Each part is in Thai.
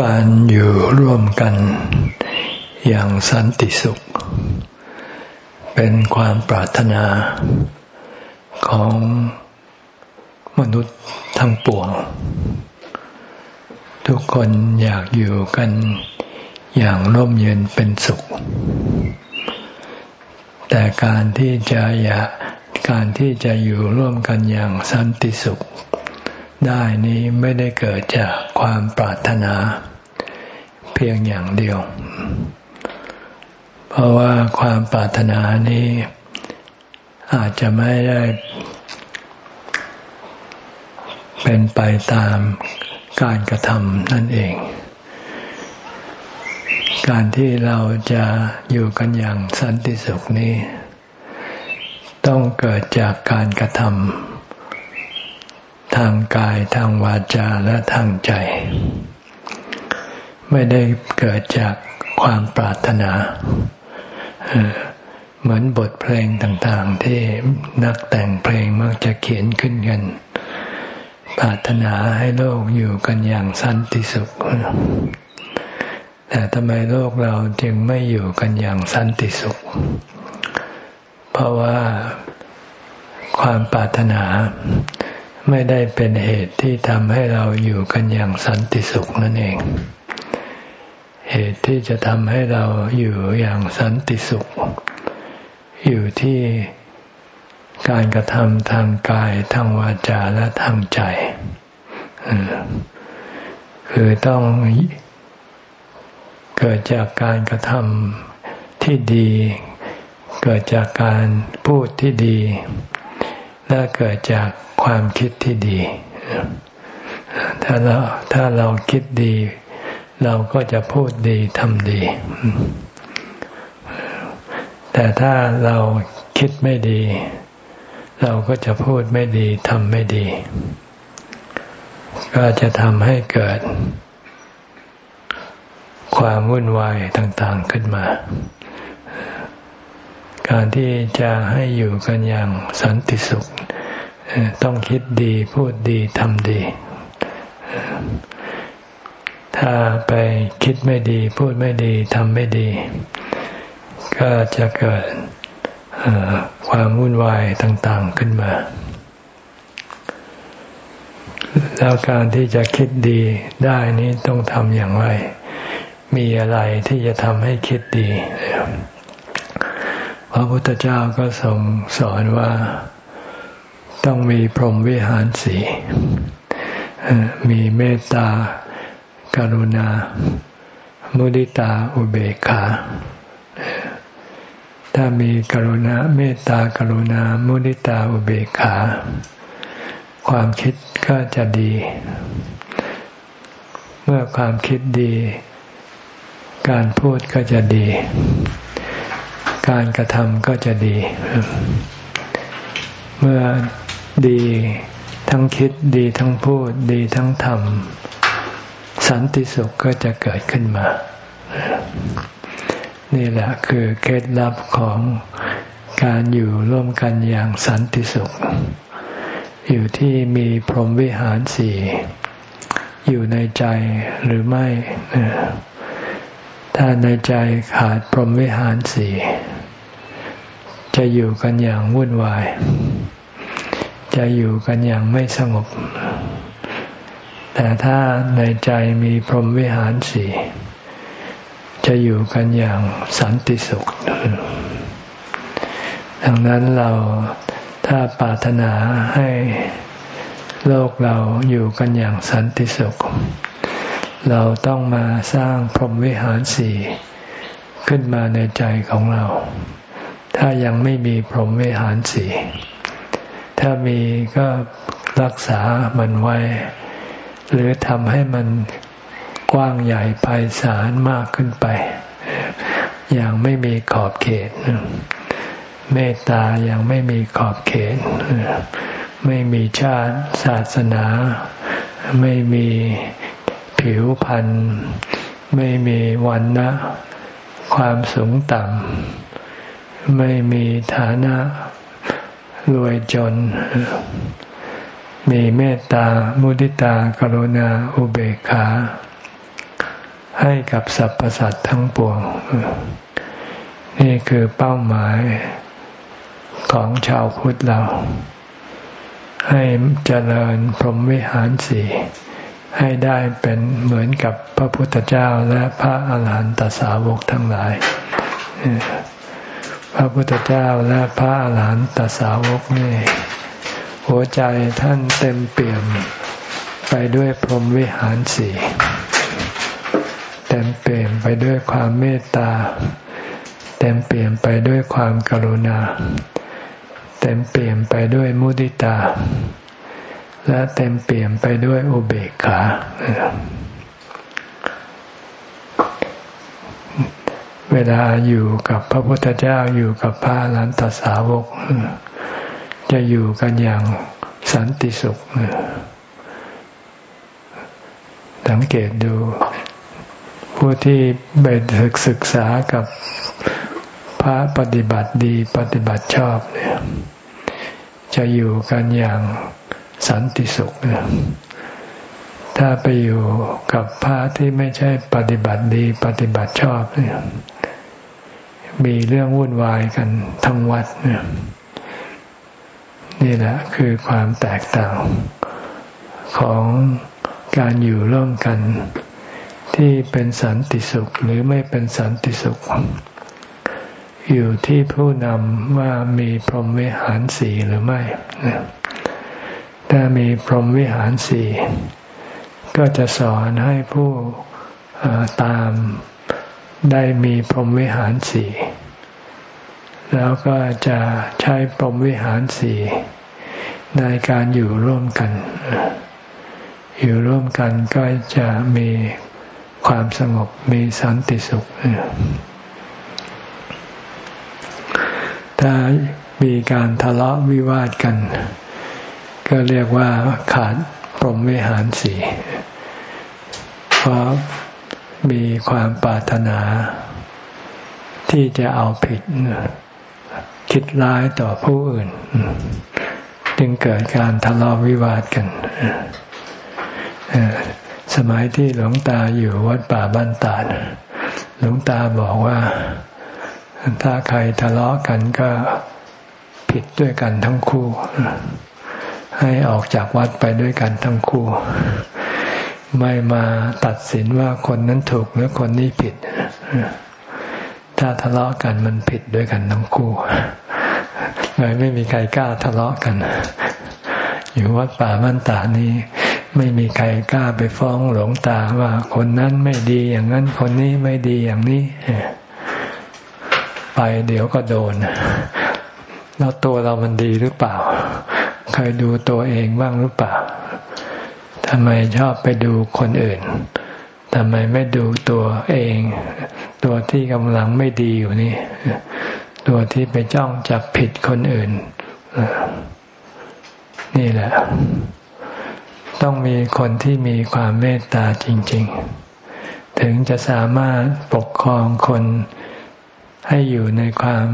การอยู่ร่วมกัน อย่างสันติสุข เป็นความปรารถนาของมนุษย์ทั้งปวง ทุกคนอยากอยู่กันอย่างร่มเย็นเป็นสุข แต่การที่จะอยากการที่จะอยู่ร่วมกันอย่างสันติสุข ได้นี้ไม่ได้เกิดจากความปรารถนา เพียงอย่างเดียว เพราะว่าความปรารถนานี้อาจจะไม่ได้เป็นไปตามการกระทำนั่นเอง การที่เราจะอยู่กันอย่างสันติสุขนี้ ต้องเกิดจากการกระทำทางกายทางวาจาและทางใจ ไม่ได้เกิดจากความปรารถนาเหมือนบทเพลงต่างๆ ที่นักแต่งเพลงมักจะเขียนขึ้นกัน ปรารถนาให้โลกอยู่กันอย่างสันติสุข แต่ทำไมโลกเราจึงไม่อยู่กันอย่างสันติสุข เพราะว่าความปรารถนาไม่ได้เป็นเหตุที่ทำให้เราอยู่กันอย่างสันติสุขนั่นเอง เหตุที่จะทำให้เราอยู่อย่างสันติสุข อยู่ที่การกระทำทางกายทางวาจาและทางใจ คือต้องเกิดจากการกระทำที่ดี เกิดจากการพูดที่ดี และเกิดจากความคิดที่ดี ถ้าเราถ้าเราคิดดี เราก็จะพูดดีทำดี แต่ถ้าเราคิดไม่ดี เราก็จะพูดไม่ดีทำไม่ดี ก็จะทำให้เกิด ความวุ่นวายต่างๆขึ้นมา การที่จะให้อยู่กันอย่างสันติสุข ต้องคิดดีพูดดีทำดี ถ้าไปคิดไม่ดี พูดไม่ดีทำไม่ดี ก็จะเกิดความวุ่นวายต่างๆขึ้นมา แล้วการที่จะคิดดีได้นี้ต้องทำอย่างไร มีอะไรที่จะทำให้คิดดี พระพุทธเจ้าก็ทรงสอนว่าต้องมีพรหมวิหารสีมีเมตตา กรุณา มุดิตาอุเบกขา ถ้ามีกรุณาเมตตากรุณา มุดิตาอุเบกขา ความคิดก็จะดี เมื่อความคิดดี การพูดก็จะดี การกระทำก็จะดี เมื่อดีทั้งคิดดีทั้งพูดดีทั้งทำ สันติสุขก็จะเกิดขึ้นมา นี่แหละคือเคล็ดลับของการอยู่ร่วมกันอย่างสันติสุข อยู่ที่มีพรหมวิหารสี่อยู่ในใจหรือไม่ ถ้าในใจขาดพรหมวิหารสี่จะอยู่กันอย่างวุ่นวาย จะอยู่กันอย่างไม่สงบ แต่ถ้าในใจมีพรหมวิหารสี่จะอยู่กันอย่างสันติสุข ดังนั้นเราถ้าปรารถนาให้โลกเราอยู่กันอย่างสันติสุข เราต้องมาสร้างพรหมวิหารสี่ขึ้นมาในใจของเรา ถ้ายังไม่มีพรหมวิหารสี่ถ้ามีก็รักษามันไว้ หรือทำให้มันกว้างใหญ่ไพศาลมากขึ้นไป อย่างไม่มีขอบเขต เมตตาอย่างไม่มีขอบเขต ไม่มีชาติศาสนา ไม่มีผิวพรรณไม่มีวันนะ ความสูงต่ำ ไม่มีฐานะรวยจน มีเมตตา มุติตา กรุณา อุเบกขา ให้กับสรรพสัตว์ทั้งปวง นี่คือเป้าหมายของชาวพุทธเรา ให้เจริญพรหมวิหารสี่ให้ได้เป็นเหมือนกับพระพุทธเจ้าและพระอาหารหันตสาวกทั้งหลาย พระพุทธเจ้าและพระอาหารหันตสาวกนี่ หัวใจท่านเต็มเปี่ยม ไปด้วยพรหมวิหารสี่เต็มเปี่ยมไปด้วยความเมตตา เต็มเปี่ยมไปด้วยความกรุณา เต็มเปี่ยมไปด้วยมุติตา และเต็มเปี่ยมไปด้วยอุเบกขา เวลาอยู่กับพระพุทธเจ้าอยู่กับพระลันตสาวก จะอยู่กันอย่างสันติสุข สังเกตดู ผู้ที่ไปศึกษากับพระปฏิบัติดีปฏิบัติชอบเนี่ยจะอยู่กันอย่างสันติสุขเนี่ยถ้าไปอยู่กับพระที่ไม่ใช่ปฏิบัติดีปฏิบัติชอบเนี่ยมีเรื่องวุ่นวายกันทั้งวัดเนี่ย นี่แหละคือความแตกต่างของการอยู่ร่วมกัน ที่เป็นสันติสุขหรือไม่เป็นสันติสุข อยู่ที่ผู้นำว่ามีพรหมวิหารสีหรือไม่ถ้ามีพรหมวิหารสีก็จะสอนให้ผู้ตามได้มีพรหมวิหารสี แล้วก็จะใช้พรหมวิหารสีในการอยู่ร่วมกัน อยู่ร่วมกันก็จะมีความสงบมีสันติสุข ถ้ามีการทะเลาะวิวาทกัน ก็เรียกว่าขาดปรมวิหารสีเพราะมีความปรารถนา ที่จะเอาผิด คิดร้ายต่อผู้อื่น จึงเกิดการทะเลาะวิวาทกัน สมัยที่หลวงตาอยู่วัดป่าบ้านตาดหลวงตาบอกว่า ถ้าใครทะเลาะกันก็ผิดด้วยกันทั้งคู่ ให้ออกจากวัดไปด้วยกันทั้งคู่ ไม่มาตัดสินว่าคนนั้นถูกหรือคนนี้ผิด ถ้าทะเลาะกันมันผิดด้วยกันทั้งคู่เลยไม่มีใครกล้าทะเลาะกัน อยู่วัดป่าบ้านตานี้ไม่มีใครกล้าไปฟ้องหลวงตาว่าคนนั้นไม่ดีอย่างนั้นคนนี้ไม่ดีอย่างนี้ ไปเดี๋ยวก็โดน แล้วตัวเรามันดีหรือเปล่า เคยดูตัวเองบ้างหรือเปล่าทำไมชอบไปดูคนอื่น ทำไมไม่ดูตัวเอง ตัวที่กำลังไม่ดีอยู่นี่ ตัวที่ไปจ้องจับผิดคนอื่น นี่แหละ ต้องมีคนที่มีความเมตตาจริง ๆ ถึงจะสามารถปกครองคนให้อยู่ในความ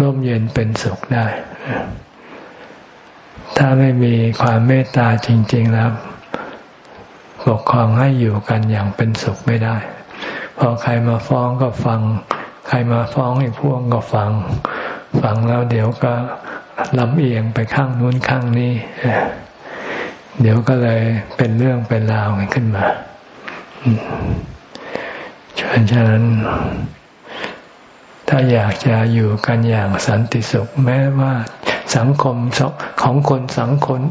ร่มเย็นเป็นสุขได้ ถ้าไม่มีความเมตตาจริง ๆ แล้ว ปกครองให้อยู่กันอย่างเป็นสุขไม่ได้ พอใครมาฟ้องก็ฟัง ใครมาฟ้องอีกพวกก็ฟัง ฟังแล้วเดี๋ยวก็ลำเอียงไปข้างนู้นข้างนี้ เดี๋ยวก็เลยเป็นเรื่องเป็นราวกันขึ้นมาฉะนั้น ถ้าอยากจะอยู่กันอย่างสันติสุข แม้ว่าสังคมของคนสังคน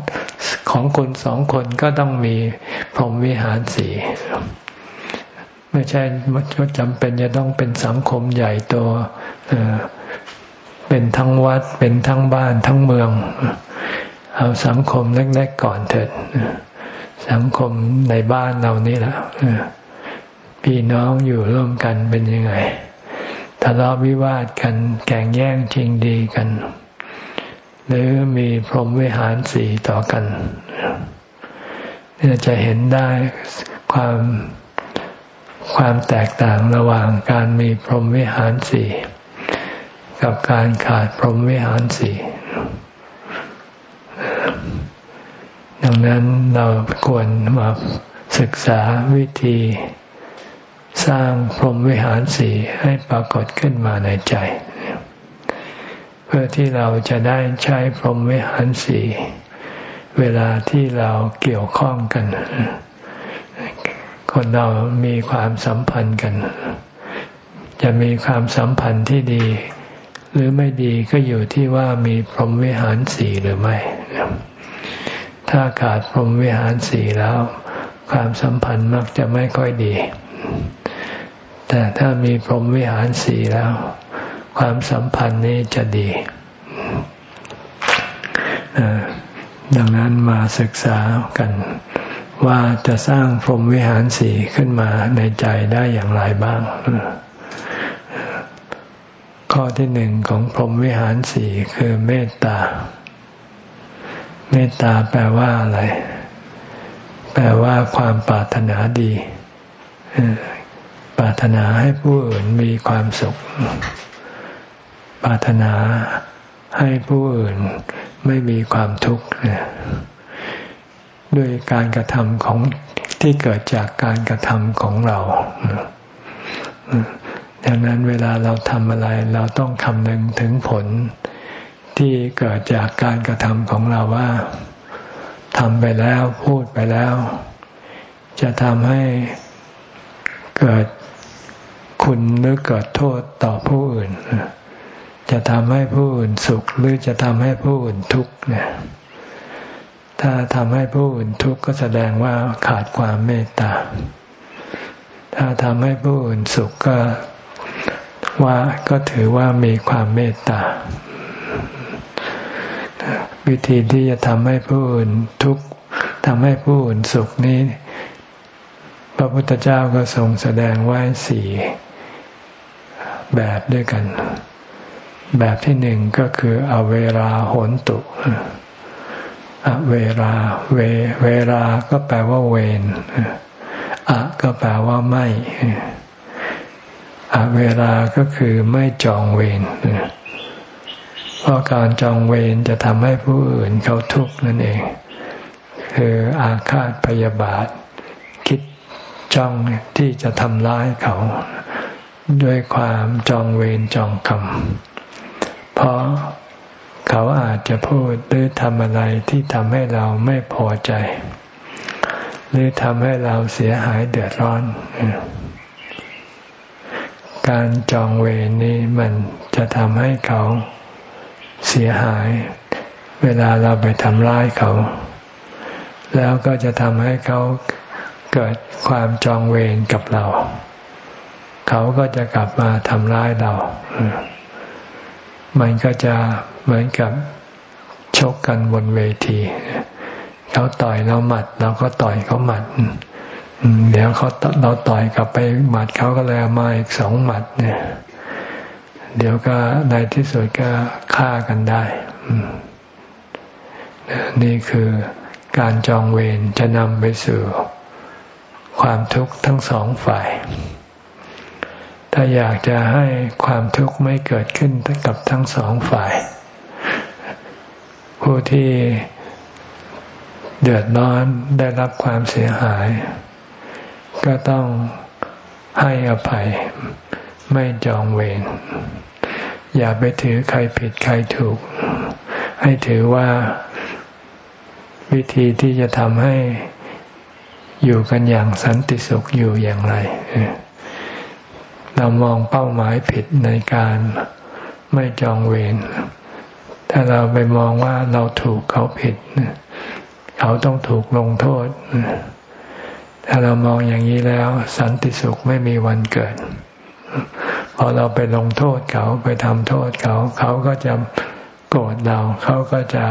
ของคนสองคนก็ต้องมีพรหมวิหารสีไม่ใช่จำเป็นจะต้องเป็นสังคมใหญ่โตเป็นทั้งวัดเป็นทั้งบ้านทั้งเมือง เอาสังคมเล็กๆก่อนเถิดสังคมในบ้านเรานี่แหละพี่น้องอยู่ร่วมกันเป็นยังไง ทะเลาะวิวาทกันแข่งแย่งชิงดีกัน หรือมีพรหมวิหารสีต่อกันเนี่ยจะเห็นได้ความความแตกต่างระหว่างการมีพรหมวิหารสีกับการขาดพรหมวิหารสีดังนั้นเราควรมาศึกษาวิธี สร้างพรหมวิหารสีให้ปรากฏขึ้นมาในใจ เพื่อที่เราจะได้ใช้พรหมวิหารสีเวลาที่เราเกี่ยวข้องกัน คนเรามีความสัมพันธ์กัน จะมีความสัมพันธ์ที่ดี หรือไม่ดีก็อยู่ที่ว่ามีพรหมวิหารสีหรือไม่ ถ้าขาดพรหมวิหารสีแล้ว ความสัมพันธ์มักจะไม่ค่อยดี แต่ถ้ามีพรหมวิหารสี่แล้ว ความสัมพันธ์นี้จะดี ดังนั้นมาศึกษากัน ว่าจะสร้างพรหมวิหารสี่ขึ้นมาในใจได้อย่างไรบ้าง ข้อที่หนึ่งของพรหมวิหารสี่คือเมตตา เมตตาแปลว่าอะไร แปลว่าความปรารถนาดี ปรารถนาให้ผู้อื่นมีความสุข ปรารถนาให้ผู้อื่นไม่มีความทุกข์ด้วยการกระทำของที่เกิดจากการกระทำของเราดังนั้นเวลาเราทำอะไรเราต้องคำนึงถึงผลที่เกิดจากการกระทำของเราว่าทำไปแล้วพูดไปแล้ว จะทำให้ เกิดคุณหรือเกิดโทษต่อผู้อื่น จะทำให้ผู้อื่นสุขหรือจะทำให้ผู้อื่นทุกข์เนี่ยถ้าทำให้ผู้อื่นทุกข์ก็แสดงว่าขาดความเมตตา ถ้าทำให้ผู้อื่นสุขก็ว่าก็ถือว่ามีความเมตตา วิธีที่จะทำให้ผู้อื่นทุกข์ทำให้ผู้อื่นสุขนี้ ระพุทธเจ้าก็ทรงแสดงไว้สี่แบบด้วยกัน แบบที่หนึ่งก็คืออเวราโหนตุ อเวราเวเวลาก็แปลว่าเวนอะก็แปลว่าไม่อเวลาก็คือไม่จองเวรเพราะการจองเวรจะทำให้ผู้อื่นเขาทุกข์นั่นเอง คืออาฆาตพยาบาท จ้องที่จะทำร้ายเขา ด้วยความจองเวรจองกรรมเพราะเขาอาจจะพูดหรือทำอะไรที่ทำให้เราไม่พอใจ หรือทำให้เราเสียหายเดือดร้อน การจองเวรนี้มันจะทำให้เขาเสียหาย เวลาเราไปทำร้ายเขา แล้วก็จะทำให้เขา เกิดความจองเวรกับเรา เขาก็จะกลับมาทำร้ายเรา มันก็จะเหมือนกับชกกันบนเวทีเขาต่อยเราหมัดเราก็ต่อยเขาหมัดเดี๋ยวเขาเราต่อยกลับไปหมัดเขาก็เลยมาอีกสองหมัด เนี่ย เดี๋ยวก็ในที่สุดก็ฆ่ากันได้นี่คือการจองเวรจะนำไปสู่ ความทุกข์ทั้งสองฝ่าย ถ้าอยากจะให้ความทุกข์ไม่เกิดขึ้นกับทั้งสองฝ่าย ผู้ที่เดือดร้อนได้รับความเสียหาย ก็ต้องให้อภัยไม่จองเวรอย่าไปถือใครผิดใครถูก ให้ถือว่าวิธีที่จะทำให้ อยู่กันอย่างสันติสุขอยู่อย่างไร เรามองเป้าหมายผิดในการไม่จองเวร ถ้าเราไปมองว่าเราถูกเขาผิด เขาต้องถูกลงโทษ ถ้าเรามองอย่างนี้แล้ว สันติสุขไม่มีวันเกิด พอเราไปลงโทษเขาไปทำโทษเขา เขาก็จะโกรธเรา เขาก็จะ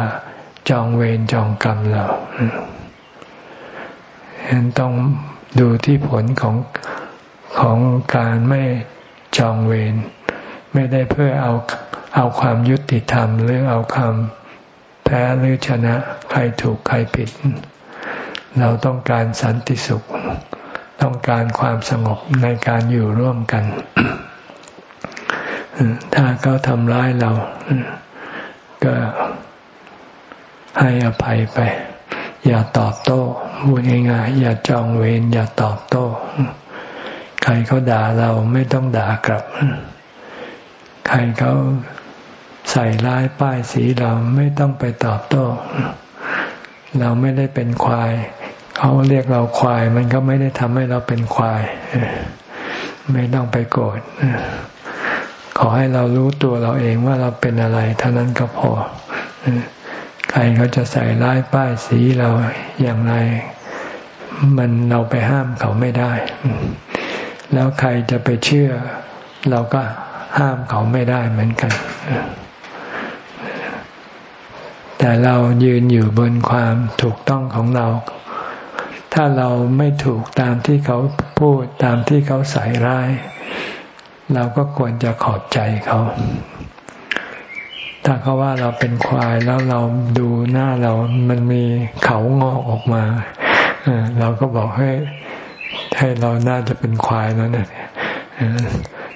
จองเวรจองกรรมเรา ฉะนั้นต้องดูที่ผลของของการไม่จองเวรไม่ได้เพื่อเอาเอาความยุติธรรม หรือเอาความแพ้หรือชนะใครถูกใครผิด เราต้องการสันติสุข ต้องการความสงบในการอยู่ร่วมกัน ถ้าเขาทำร้ายเรา ก็ให้อภัยไป อย่าตอบโต้พูดง่ายๆอย่าจองเวรอย่าตอบโต้ ใครเขาด่าเราไม่ต้องด่ากลับ ใครเขาใส่ร้ายป้ายสีเราไม่ต้องไปตอบโต้ เราไม่ได้เป็นควาย เขาเรียกเราควาย มันก็ไม่ได้ทำให้เราเป็นควาย ไม่ต้องไปโกรธขอให้เรารู้ตัวเราเองว่าเราเป็นอะไร เท่านั้นก็พอ ใครเขาจะใส่ร้ายป้ายสีเราอย่างไร มันเราไปห้ามเขาไม่ได้ แล้วใครจะไปเชื่อ เราก็ห้ามเขาไม่ได้เหมือนกัน แต่เรายืนอยู่บนความถูกต้องของเรา ถ้าเราไม่ถูกตามที่เขาพูดตามที่เขาใส่ร้าย เราก็ควรจะขอบใจเขา ถ้าเขาว่าเราเป็นควายแล้วเราดูหน้าเรา มันมีเขางอกออกมาเราก็บอกให้ให้เราน่าจะเป็นควายแล้วเนี่ย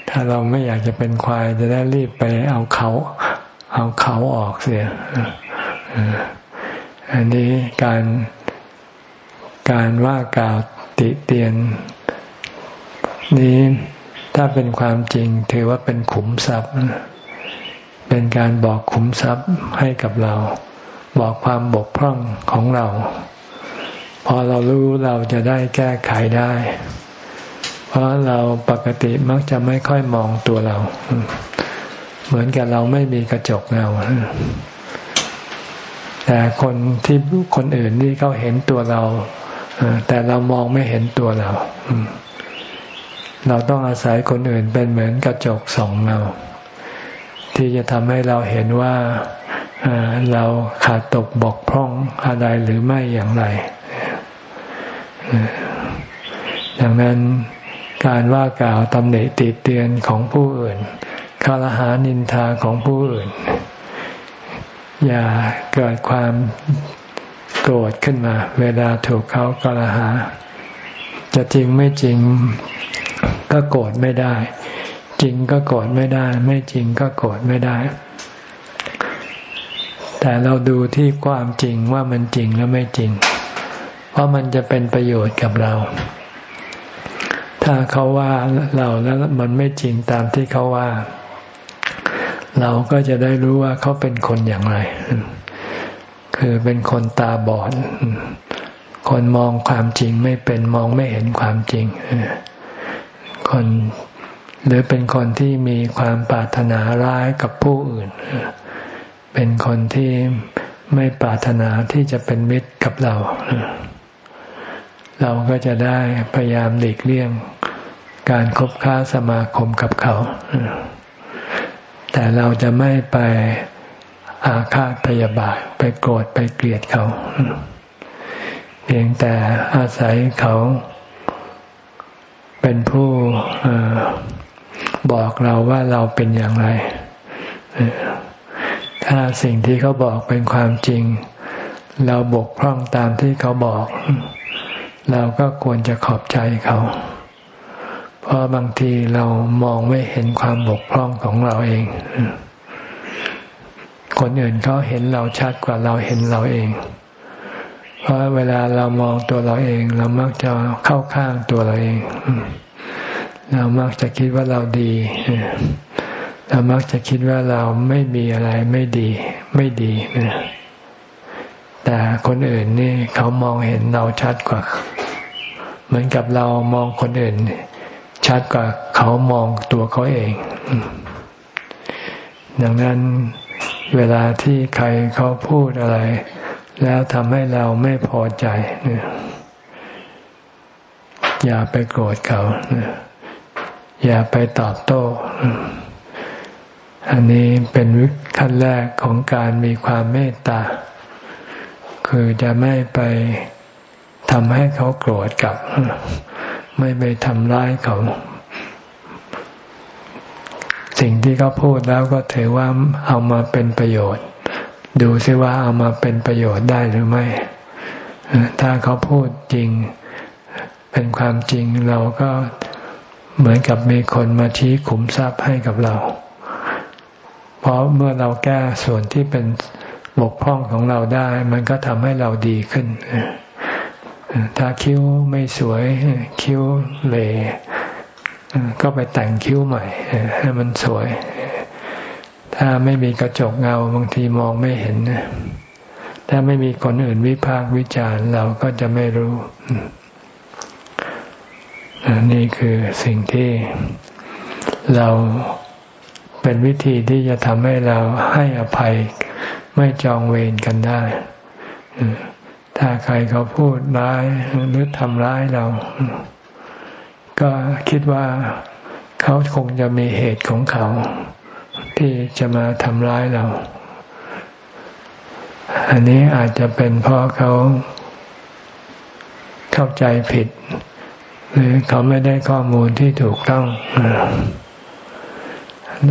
ถ้าเราไม่อยากจะเป็นควายจะได้รีบไปเอาเขา เอาเขาออกเสียอันนี้การการว่ากล่าวติเตียน นี้ถ้าเป็นความจริงถือว่าเป็นขุมทรัพย์ เป็นการบอกขุมทรัพย์ให้กับเรา บอกความบกพร่องของเรา พอเรารู้เราจะได้แก้ไขได้ เพราะเราปกติมักจะไม่ค่อยมองตัวเรา เหมือนกับเราไม่มีกระจกเงาแต่คนที่คนอื่นนี่เขาเห็นตัวเราแต่เรามองไม่เห็นตัวเรา เราต้องอาศัยคนอื่นเป็นเหมือนกระจกสองเงา ที่จะทำให้เราเห็นว่าเราขาดตกบกพร่องอะไรหรือไม่อย่างไร ดังนั้นการว่ากล่าวตำหนิติเตียนของผู้อื่นคารหานินทาของผู้อื่น อย่าเกิดความโกรธขึ้นมา เวลาถูกเขากล่าวหา จะจริงไม่จริงก็โกรธไม่ได้ จริงก็โกรธไม่ได้ ไม่จริงก็โกรธไม่ได้ แต่เราดูที่ความจริงว่ามันจริงแล้วไม่จริง เพราะมันจะเป็นประโยชน์กับเรา ถ้าเขาว่าเราแล้วมันไม่จริงตามที่เขาว่า เราก็จะได้รู้ว่าเขาเป็นคนอย่างไร คือเป็นคนตาบอด คนมองความจริงไม่เป็นมองไม่เห็นความจริงคน หรือเป็นคนที่มีความปรารถนาร้ายกับผู้อื่น เป็นคนที่ไม่ปรารถนาที่จะเป็นมิตรกับเรา เราก็จะได้พยายามหลีกเลี่ยง การคบค้าสมาคมกับเขา แต่เราจะไม่ไปอาฆาตพยาบาทไปโกรธไปเกลียดเขา เพียงแต่อาศัยเขาเป็นผู้ บอกเราว่าเราเป็นอย่างไร ถ้าสิ่งที่เขาบอกเป็นความจริง เราบกพร่องตามที่เขาบอก เราก็ควรจะขอบใจเขา เพราะบางทีเรามองไม่เห็นความบกพร่องของเราเอง คนอื่นเขาเห็นเราชัดกว่าเราเห็นเราเองเพราะเวลาเรามองตัวเราเอง เรามักจะเข้าข้างตัวเราเอง เรามักจะคิดว่าเราดี เรามักจะคิดว่าเราไม่มีอะไรไม่ดี ไม่ดีแต่คนอื่นนี่เขามองเห็นเราชัดกว่า เหมือนกับเรามองคนอื่น ชัดกว่าเขามองตัวเขาเอง ดังนั้นเวลาที่ใครเขาพูดอะไร แล้วทำให้เราไม่พอใจอย่าไปโกรธเขา อย่าไปตอบโต้ อันนี้เป็นขั้นแรกของการมีความเมตตา คือจะไม่ไปทำให้เขาโกรธกับ ไม่ไปทำร้ายเขา สิ่งที่เขาพูดแล้วก็ถือว่าเอามาเป็นประโยชน์ ดูซิว่าเอามาเป็นประโยชน์ได้หรือไม่ ถ้าเขาพูดจริง เป็นความจริงเราก็ เหมือนกับมีคนมาชี้ขุมทรัพย์ให้กับเรา เพราะเมื่อเราแก้ส่วนที่เป็นบกพร่องของเราได้ มันก็ทำให้เราดีขึ้น ถ้าคิ้วไม่สวยคิ้วเละก็ไปแต่งคิ้วใหม่ให้มันสวย ถ้าไม่มีกระจกเงาบางทีมองไม่เห็น ถ้าไม่มีคนอื่นวิพากษ์วิจารณ์เราก็จะไม่รู้ นี่คือสิ่งที่เราเป็นวิธีที่จะทำให้เราให้อภัยไม่จองเวรกันได้ ถ้าใครเขาพูดร้ายหรือทำร้ายเรา ก็คิดว่าเขาคงจะมีเหตุของเขา ที่จะมาทำร้ายเรา อันนี้อาจจะเป็นเพราะเขาเข้าใจผิด หรือเขาไม่ได้ข้อมูลที่ถูกต้อง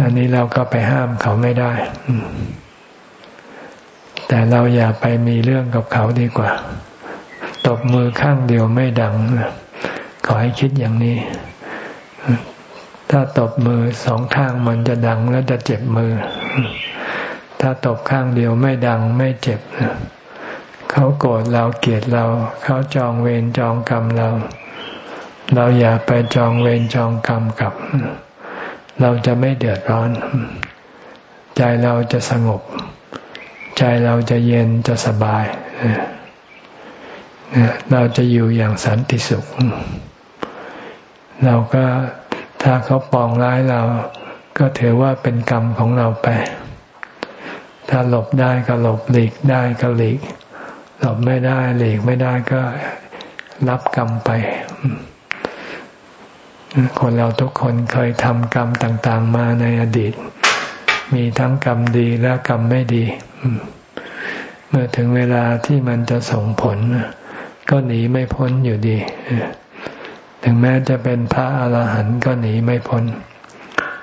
อันนี้เราก็ไปห้ามเขาไม่ได้ แต่เราอย่าไปมีเรื่องกับเขาดีกว่า ตบมือข้างเดียวไม่ดัง ขอให้คิดอย่างนี้ ถ้าตบมือสองข้างมันจะดังแล้วจะเจ็บมือ ถ้าตบข้างเดียวไม่ดังไม่เจ็บ เขาโกรธเราเกลียดเรา เขาจองเวรจองกรรมเราเเราอย่าไปจองเวรจองกรรมกับ เราจะไม่เดือดร้อน ใจเราจะสงบ ใจเราจะเย็นจะสบายเราจะอยู่อย่างสันติสุข เราก็ถ้าเขาปองร้ายเรา ก็ถือว่าเป็นกรรมของเราไป ถ้าหลบได้ก็หลบหลีกได้ก็หลีก หลบไม่ได้หลีกไม่ได้ก็รับกรรมไป คนเราทุกคนเคยทำกรรมต่าง ๆ มาในอดีต มีทั้งกรรมดีและกรรมไม่ดี เมื่อถึงเวลาที่มันจะส่งผล ก็หนีไม่พ้นอยู่ดี ถึงแม้จะเป็นพระอาหารหันต์ก็หนีไม่พ้น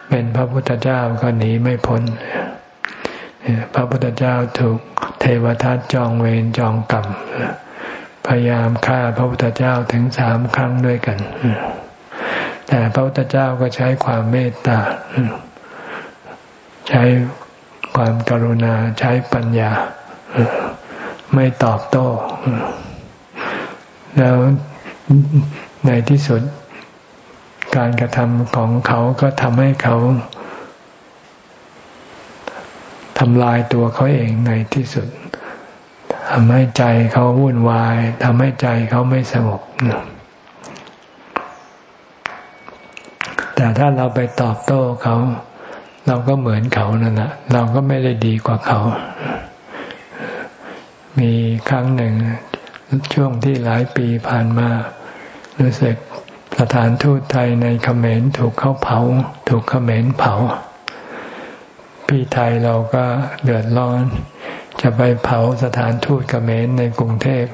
เป็นพระพุทธเจ้าก็หนีไม่พ้น พระพุทธเจ้าถูกเทวทัตจองเวรจองกรรมพยายามฆ่าพระพุทธเจ้าถึงสามครั้งด้วยกัน แต่พระพุทธเจ้าก็ใช้ความเมตตา ใช้ความกรุณาใช้ปัญญา ไม่ตอบโต้ แล้วในที่สุดการกระทำของเขาก็ทำให้เขาทำลายตัวเขาเองในที่สุดทำให้ใจเขาวุ่นวายทำให้ใจเขาไม่สงบ แต่ถ้าเราไปตอบโต้เขา เราก็เหมือนเขานั่นแหละเราก็ไม่ได้ดีกว่าเขา มีครั้งหนึ่งช่วงที่หลายปีผ่านมา รู้สึกสถานทูตไทยในเขมรถูกเขาเผา ถูกเขมรเผา พี่ไทยเราก็เดือดร้อน จะไปเผาสถานทูตเขมรในกรุงเทพ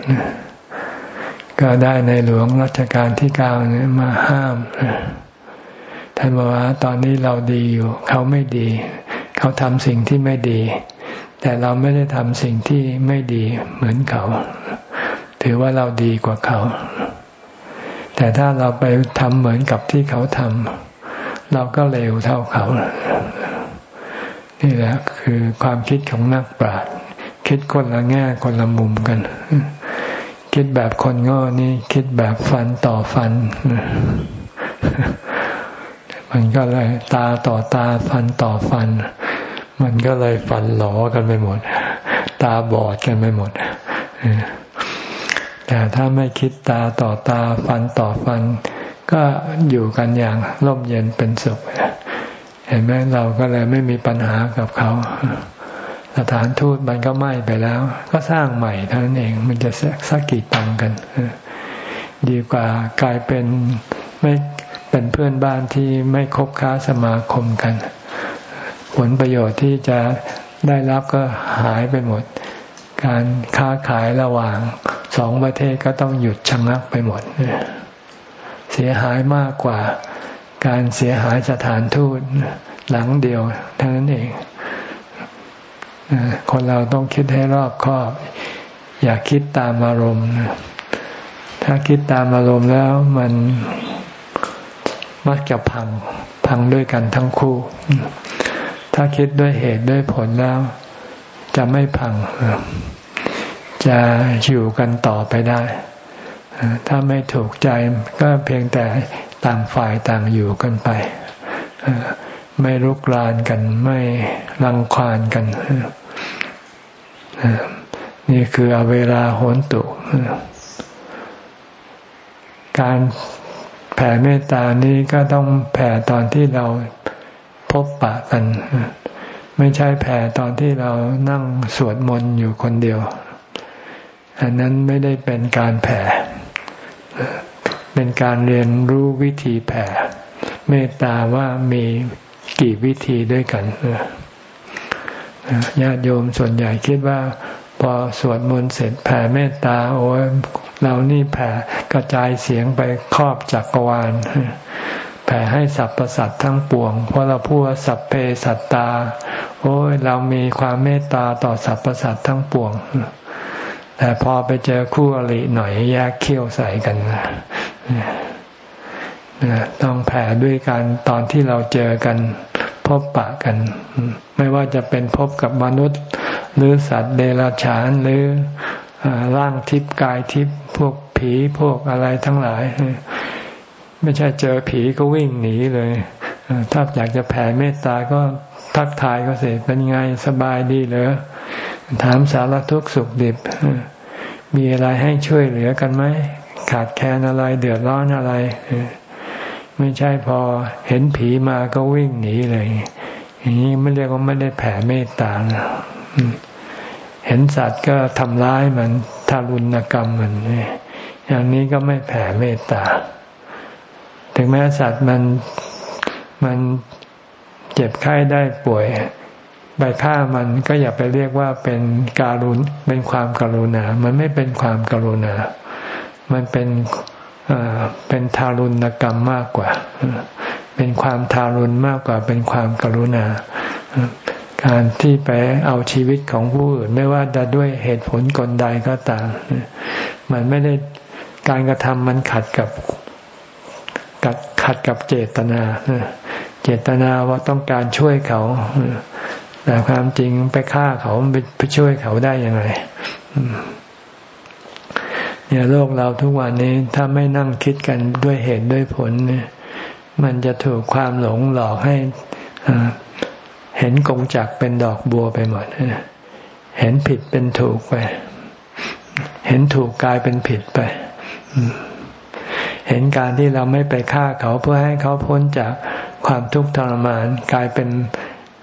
ก็ได้ในหลวงรัชกาลที่เก้าเนี่ยมาห้าม ท่านบอกว่าตอนนี้เราดีอยู่ เขาไม่ดี เขาทำสิ่งที่ไม่ดี แต่เราไม่ได้ทำสิ่งที่ไม่ดีเหมือนเขา ถือว่าเราดีกว่าเขา แต่ถ้าเราไปทำเหมือนกับที่เขาทำเราก็เลวเท่าเขา นี่แหละคือความคิดของนักปราชญ์คิดคนละแง่คนละมุมกัน คิดแบบคนง้อนี่ คิดแบบฟันต่อฟัน มันก็เลยตาต่อตาฟันต่อฟัน มันก็เลยฟันหลอกันไปหมด ตาบอดกันไปหมดแต่ถ้าไม่คิดตาต่อตาฟันต่อฟัน ก็อยู่กันอย่างร่มเย็นเป็นสุข เห็นไหมเราก็เลยไม่มีปัญหากับเขา สถานทูตมันก็ไหม้ไปแล้ว ก็สร้างใหม่เท่านั้นเองมันจะสักกี่ตังกัน ดีกว่ากลายเป็นไม่ เป็นเพื่อนบ้านที่ไม่คบค้าสมาคมกัน ผลประโยชน์ที่จะได้รับก็หายไปหมด การค้าขายระหว่างสองประเทศก็ต้องหยุดชะงักไปหมด เสียหายมากกว่า การเสียหายสถานทูตหลังเดียวเท่านั้นเองคนเราต้องคิดให้รอบคอบ อย่าคิดตามอารมณ์ ถ้าคิดตามอารมณ์แล้วมัน มักจะพังพังด้วยกันทั้งคู่ ถ้าคิดด้วยเหตุด้วยผลแล้ว จะไม่พัง จะอยู่กันต่อไปได้ ถ้าไม่ถูกใจก็เพียงแต่ต่างฝ่ายต่างอยู่กันไป ไม่รุกรานกันไม่รังควานกัน นี่คือเวลาโหนตุการ แผ่เมตตานี้ก็ต้องแผ่ตอนที่เราพบปะกัน ไม่ใช่แผ่ตอนที่เรานั่งสวดมนต์อยู่คนเดียว อันนั้นไม่ได้เป็นการแผ่ เป็นการเรียนรู้วิธีแผ่ เมตตาว่ามีกี่วิธีด้วยกันญาติโยมส่วนใหญ่คิดว่า พอสวดมนต์เสร็จแผ่เมตตาโอ้ย เรานี่แผ่กระจายเสียงไปครอบจักรวาล แผ่ให้สรรพสัตว์ทั้งปวง เพราะเราพูดว่าสัพเพสัตตา โอ้ยเรามีความเมตตาต่อสรรพสัตว์ทั้งปวง แต่พอไปเจอคู่อริหน่อยแยกเขี้ยวใส่กันต้องแผ่ด้วยกันตอนที่เราเจอกันพบปะกัน ไม่ว่าจะเป็นพบกับมนุษย์ หรือสัตว์เดรัจฉานหรือ ร่างทิพย์กายทิพย์พวกผีพวกอะไรทั้งหลาย ไม่ใช่เจอผีก็วิ่งหนีเลย ถ้าอยากจะแผ่เมตตาก็ทักทายก็เสร็จเป็นไงสบายดีเหรอถามสารทุกข์สุขดิบ มีอะไรให้ช่วยเหลือกันไหมขาดแคลนอะไรเดือดร้อนอะไร ไม่ใช่พอเห็นผีมาก็วิ่งหนีเลยอย่างนี้ไม่เรียกว่าไม่ได้แผ่เมตตา เห็นสัตว์ก็ทำร้ายมันทารุณกรรมมันอย่างนี้ก็ไม่แผ่เมตตา ถึงแม้สัตว์มันมันเจ็บไข้ได้ป่วย ไปฆ่ามันก็อย่าไปเรียกว่าเป็นการุณเป็นความกรุณา มันไม่เป็นความกรุณา มันเป็นเป็นทารุณกรรมมากกว่า เป็นความทารุณมากกว่าเป็นความกรุณา การที่ไปเอาชีวิตของผู้อื่น ไม่ว่าจะด้วยเหตุผลกลใดก็ตามมันไม่ได้การกระทำมันขัดกับกับขัดกับเจตนาเจตนาว่าต้องการช่วยเขาแต่ความจริงไปฆ่าเขาไปช่วยเขาได้ยังไงเนี่ยโลกเราทุกวันนี้ถ้าไม่นั่งคิดกันด้วยเหตุด้วยผลเนี่ยมันจะถูกความหลงหลอกให้ เห็นกงจักเป็นดอกบัวไปหมดเห็นผิดเป็นถูกไป เห็นถูกกลายเป็นผิดไป เห็นการที่เราไม่ไปฆ่าเขาเพื่อให้เขาพ้นจากความทุกข์ทรมานกลายเป็น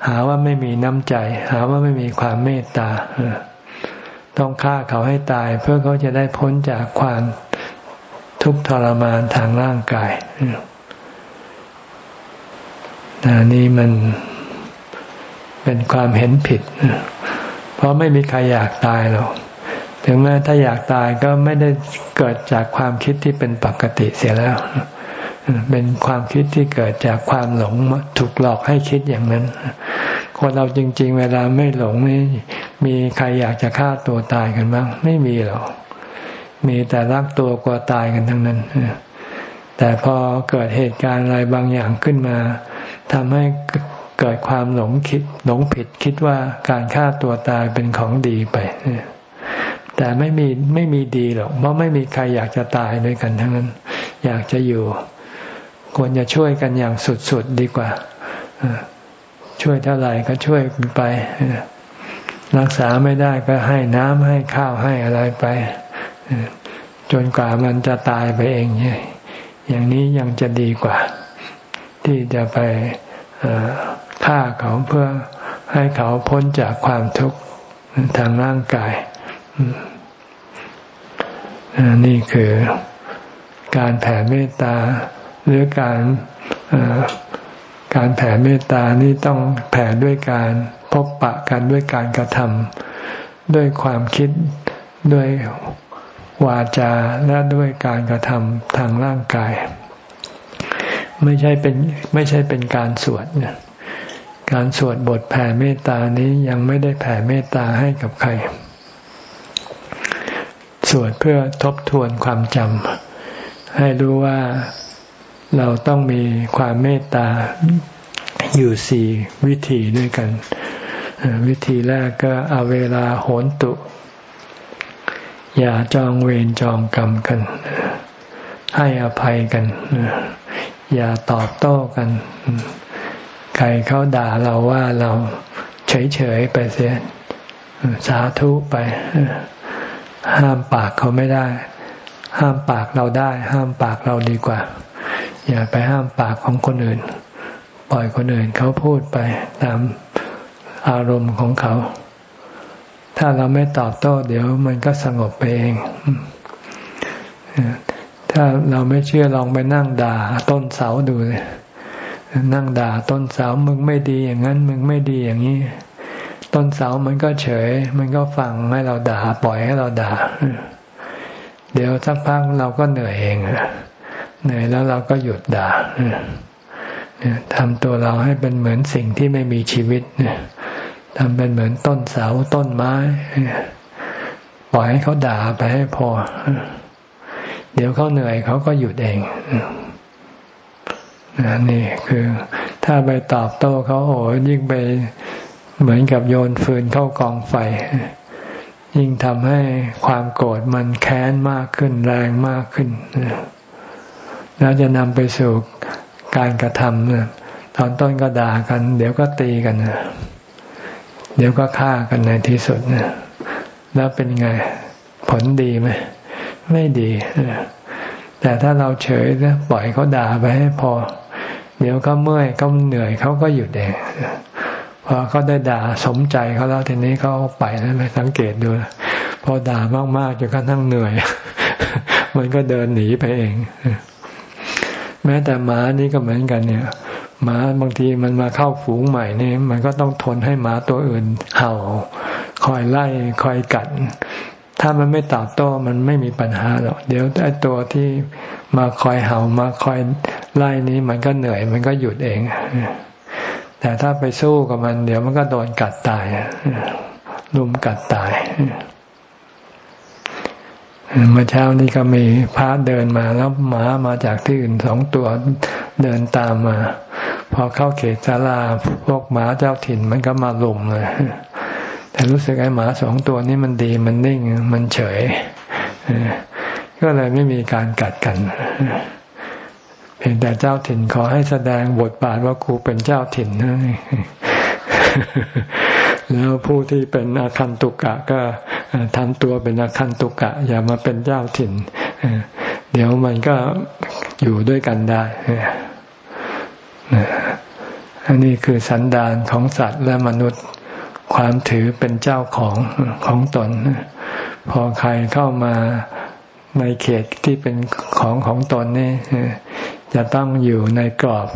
หาว่าไม่มีน้ำใจ หาว่าไม่มีความเมตตาต้องฆ่าเขาให้ตาย เพื่อเขาจะได้พ้นจากความทุกข์ทรมานทางร่างกายนนี่มัน เป็นความเห็นผิด เพราะไม่มีใครอยากตายหรอกถึงแม้ถ้าอยากตายก็ไม่ได้เกิดจากความคิดที่เป็นปกติเสียแล้ว เป็นความคิดที่เกิดจากความหลงถูกหลอกให้คิดอย่างนั้น คนเราจริง ๆ เวลาไม่หลงนี่มีใครอยากจะฆ่าตัวตายกันบ้างไม่มีหรอกมีแต่รักตัวกลัวตายกันทั้งนั้นแต่พอเกิดเหตุการณ์อะไรบางอย่างขึ้นมาทำให้ เกิดความหลงคิดหลงผิดคิดว่าการฆ่าตัวตายเป็นของดีไป แต่ไม่มีไม่มีดีหรอกเพราะไม่มีใครอยากจะตายด้วยกันทั้งนั้น อยากจะอยู่ ควรจะช่วยกันอย่างสุดๆดีกว่าช่วยเท่าไหร่ก็ช่วยไปรักษาไม่ได้ก็ให้น้ำให้ข้าวให้อะไรไปจนกว่ามันจะตายไปเองอย่างนี้ยังจะดีกว่า ที่จะไป ฆ่าเขาเพื่อให้เขาพ้นจากความทุกข์ทางร่างกาย นี่คือการแผ่เมตตา หรือการการแผ่เมตตานี่ต้องแผ่ด้วยการพบปะกันด้วยการกระทำด้วยความคิดด้วยวาจาและด้วยการกระทำทางร่างกาย ไม่ใช่เป็นไม่ใช่เป็นการสวดเนี่ย การสวดบทแผ่เมตตานี้ยังไม่ได้แผ่เมตตาให้กับใคร สวดเพื่อทบทวนความจำให้รู้ว่าเราต้องมีความเมตตาอยู่สี่วิธีด้วยกัน วิธีแรกก็เอาเวลาโหนตุ อย่าจองเวรจองกรรมกัน ให้อภัยกัน อย่าตอบโต้กัน ใครเขาด่าเราว่าเราเฉยๆไปเสียสาธุไป ห้ามปากเขาไม่ได้ ห้ามปากเราได้ ห้ามปากเราดีกว่า อย่าไปห้ามปากของคนอื่น ปล่อยคนอื่นเขาพูดไปตามอารมณ์ของเขา ถ้าเราไม่ตอบโต้ เดี๋ยวมันก็สงบไปเองถ้าเราไม่เชื่อลองไปนั่งด่าต้นเสาดูเลย นั่งด่าต้นเสามึงไม่ดีอย่างนั้น มึงไม่ดีอย่างนี้ ต้นเสามันก็เฉย มันก็ฟังให้เราด่าปล่อยให้เราด่า เดี๋ยวสักพักเราก็เหนื่อยเองเหนื่อยแล้วเราก็หยุดด่าทำตัวเราให้เป็นเหมือนสิ่งที่ไม่มีชีวิตทำเป็นเหมือนต้นเสาต้นไม้ปล่อยให้เขาด่าไปให้พอ เดี๋ยวเขาเหนื่อยเขาก็หยุดเอง นี่คือถ้าไปตอบโต้เขาโอ้ยิ่งไปเหมือนกับโยนฟืนเข้ากองไฟ ยิ่งทำให้ความโกรธมันแค้นมากขึ้นแรงมากขึ้นแล้วจะนำไปสู่การกระทำตอนต้นก็ด่ากัน เดี๋ยวก็ตีกันเดี๋ยวก็ฆ่ากันในที่สุดแล้วเป็นไงผลดีไหมไม่ดีแต่ถ้าเราเฉยนะปล่อยเขาด่าไปให้พอ เดี๋ยวเขาเมื่อยเขาเหนื่อยเขาก็หยุดเองพอเขาได้ด่าสมใจเขาแล้วทีนี้เขาไปแล้วไปสังเกตดูพอด่ามากๆจนกระทั่งเหนื่อย มันก็เดินหนีไปเอง แม้แต่หมานี่ก็เหมือนกันเนี่ยหมาบางทีมันมาเข้าฝูงใหม่นี่มันก็ต้องทนให้หมาตัวอื่นเห่า คอยไล่คอยกัด ถ้ามันไม่ตอบโต้มันไม่มีปัญหาหรอก เดี๋ยวไอ้ตัวที่มาคอยเห่ามาคอยไล่นี้มันก็เหนื่อย มันก็หยุดเอง แต่ถ้าไปสู้กับมัน เดี๋ยวมันก็โดนกัดตายลุมกัดตายเมื่อเช้านี้ก็มีพระเดินมาแล้วหมามาจากที่อื่นสองตัวเดินตามมา พอเข้าเขตศาลาพวกหมาเจ้าถิ่นมันก็มาลุมเลย แต่รู้สึกไอ้หมาสองตัวนี้มันดีมันนิ่งมันเฉยก็เลยไม่มีการกัดกันเพียงแต่เจ้าถิ่นขอให้แสดงบทบาทว่ากูเป็นเจ้าถิ่นนะแล้วผู้ที่เป็นอาคันตุกะก็ทำตัวเป็นอาคันตุกะ อย่ามาเป็นเจ้าถิ่นเดี๋ยวมันก็อยู่ด้วยกันได้อันนี้คือสันดานของสัตว์และมนุษย์ ความถือเป็นเจ้าของของตน พอใครเข้ามาในเขตที่เป็นของของตนนี่จะต้องอยู่ในกรอบ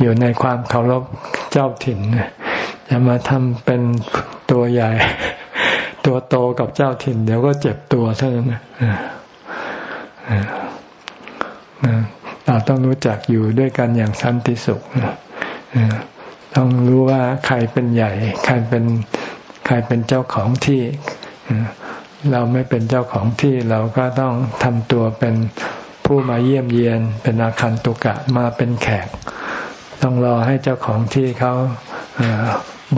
อยู่ในความเคารพเจ้าถิ่นจะมาทำเป็นตัวใหญ่ ตัวโตกับเจ้าถิ่น เดี๋ยวก็เจ็บตัวเท่านั้นเราต้องรู้จักอยู่ด้วยกันอย่างสันติสุข ต้องรู้ว่าใครเป็นใหญ่ ใครเป็นใครเป็นเจ้าของที่ เราไม่เป็นเจ้าของที่เราก็ต้องทำตัวเป็นผู้มาเยี่ยมเยียน เป็นอาคันตุกะมาเป็นแขก ต้องรอให้เจ้าของที่เขา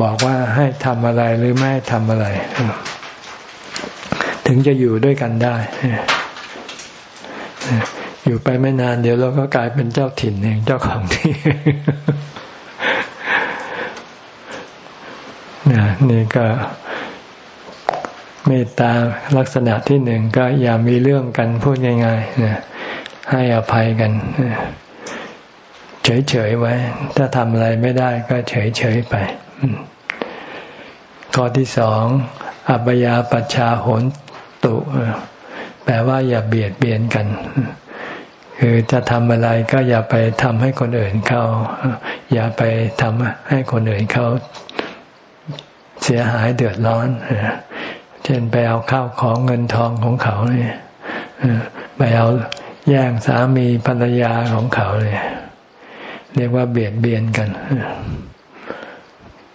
บอกว่าให้ทำอะไรหรือไม่ทำอะไร ถึงจะอยู่ด้วยกันได้ อยู่ไปไม่นานเดี๋ยวเราก็กลายเป็นเจ้าถิ่นเองเจ้าของที่ นี่ก็เมตตาลักษณะที่หนึ่งก็อย่ามีเรื่องกันพูดง่ายๆนะให้อภัยกันเฉยๆไว้ ถ้าทำอะไรไม่ได้ก็เฉยๆไปข้อที่สองอัปยาปัชชาโหนตุแปลว่าอย่าเบียดเบียนกัน คือจะทำอะไรก็อย่าไปทำให้คนอื่นเขาอย่าไปทำให้คนอื่นเขา เสียหายเดือดร้อนเช่นไปเอาข้าวของเงินทองของเขาเนี่ยไปเอาแย่งสามีภรรยาของเขาเนี่ยเรียกว่าเบียดเบียนกัน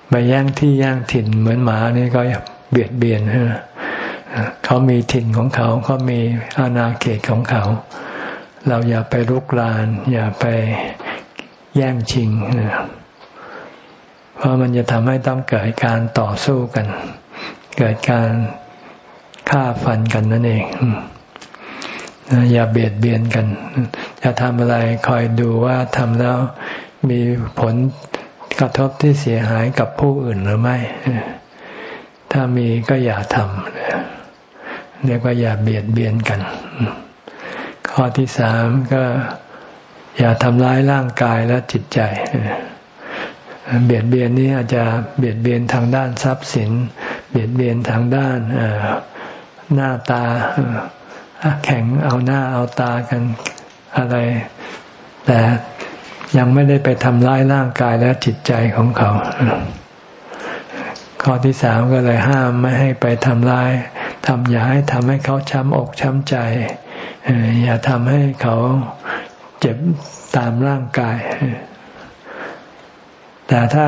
ไปแย่งที่แย่งถิ่นเหมือนหมานี่ก็เบียดเบียนเขามีถิ่นของเขาเขามีอาณาเขตของเขา เราอย่าไปรุกราน อย่าไปแย่งชิง เพราะมันจะทำให้ต้องเกิดการต่อสู้กัน เกิดการฆ่าฟันกันนั่นเองอย่าเบียดเบียนกัน จะทำอะไรคอยดูว่าทำแล้วมีผลกระทบที่เสียหายกับผู้อื่นหรือไม่ ถ้ามีก็อย่าทำเรียกว่าอย่าเบียดเบียนกัน ข้อที่สามก็อย่าทำร้ายร่างกายและจิตใจ เบียดเบียนนี้อาจจะเบียดเบียนทางด้านทรัพย์สิน เบียดเบียนทางด้านหน้าตาแข่งเอาหน้าเอาตากันอะไร แต่ยังไม่ได้ไปทำร้ายร่างกายและจิตใจของเขา ข้อที่สามก็เลยห้ามไม่ให้ไปทำร้ายทำอย่าให้ทำให้เขาช้ำอกช้ำใจอย่าทำให้เขาเจ็บตามร่างกาย แต่ถ้า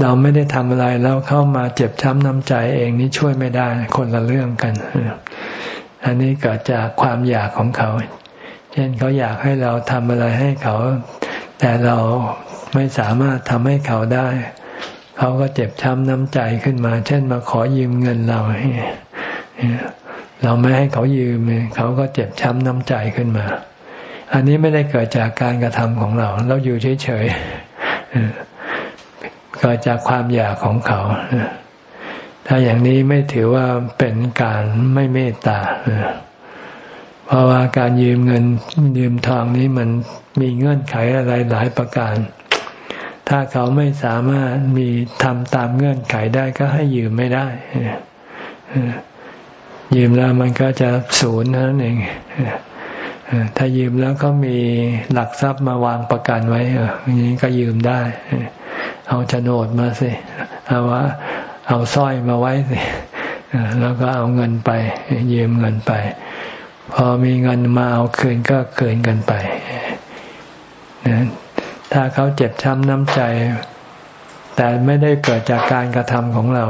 เราไม่ได้ทำอะไรแล้วเข้ามาเจ็บช้ำน้ำใจเองนี่ช่วยไม่ได้คนละเรื่องกัน อันนี้เกิดจากความอยากของเขา เช่นเขาอยากให้เราทำอะไรให้เขา แต่เราไม่สามารถทำให้เขาได้ เขาก็เจ็บช้ำน้ำใจขึ้นมา เช่นมาขอยืมเงินเราเราไม่ให้เขายืมเขาก็เจ็บช้ำน้ำใจขึ้นมา อันนี้ไม่ได้เกิดจากการกระทำของเรา เราอยู่เฉยๆ เกิดจากความอยากของเขา ถ้าอย่างนี้ไม่ถือว่าเป็นการไม่เมตตา เพราะว่าการยืมเงินยืมทองนี้มันมีเงื่อนไขอะไรหลายประการ ถ้าเขาไม่สามารถมีทำตามเงื่อนไขได้ก็ให้ยืมไม่ได้ ยืมแล้วมันก็จะศูนย์นั่นเองถ้ายืมแล้วเขามีหลักทรัพย์มาวางประกันไว้อย่างนี้ก็ยืมได้ เอาโฉนดมาสิเอาว่าเอาสร้อยมาไว้สิแล้วก็เอาเงินไปยืมเงินไป พอมีเงินมาเอาคืนก็คืนกันไปถ้าเขาเจ็บช้ำน้ำใจ แต่ไม่ได้เกิดจากการกระทำของเรา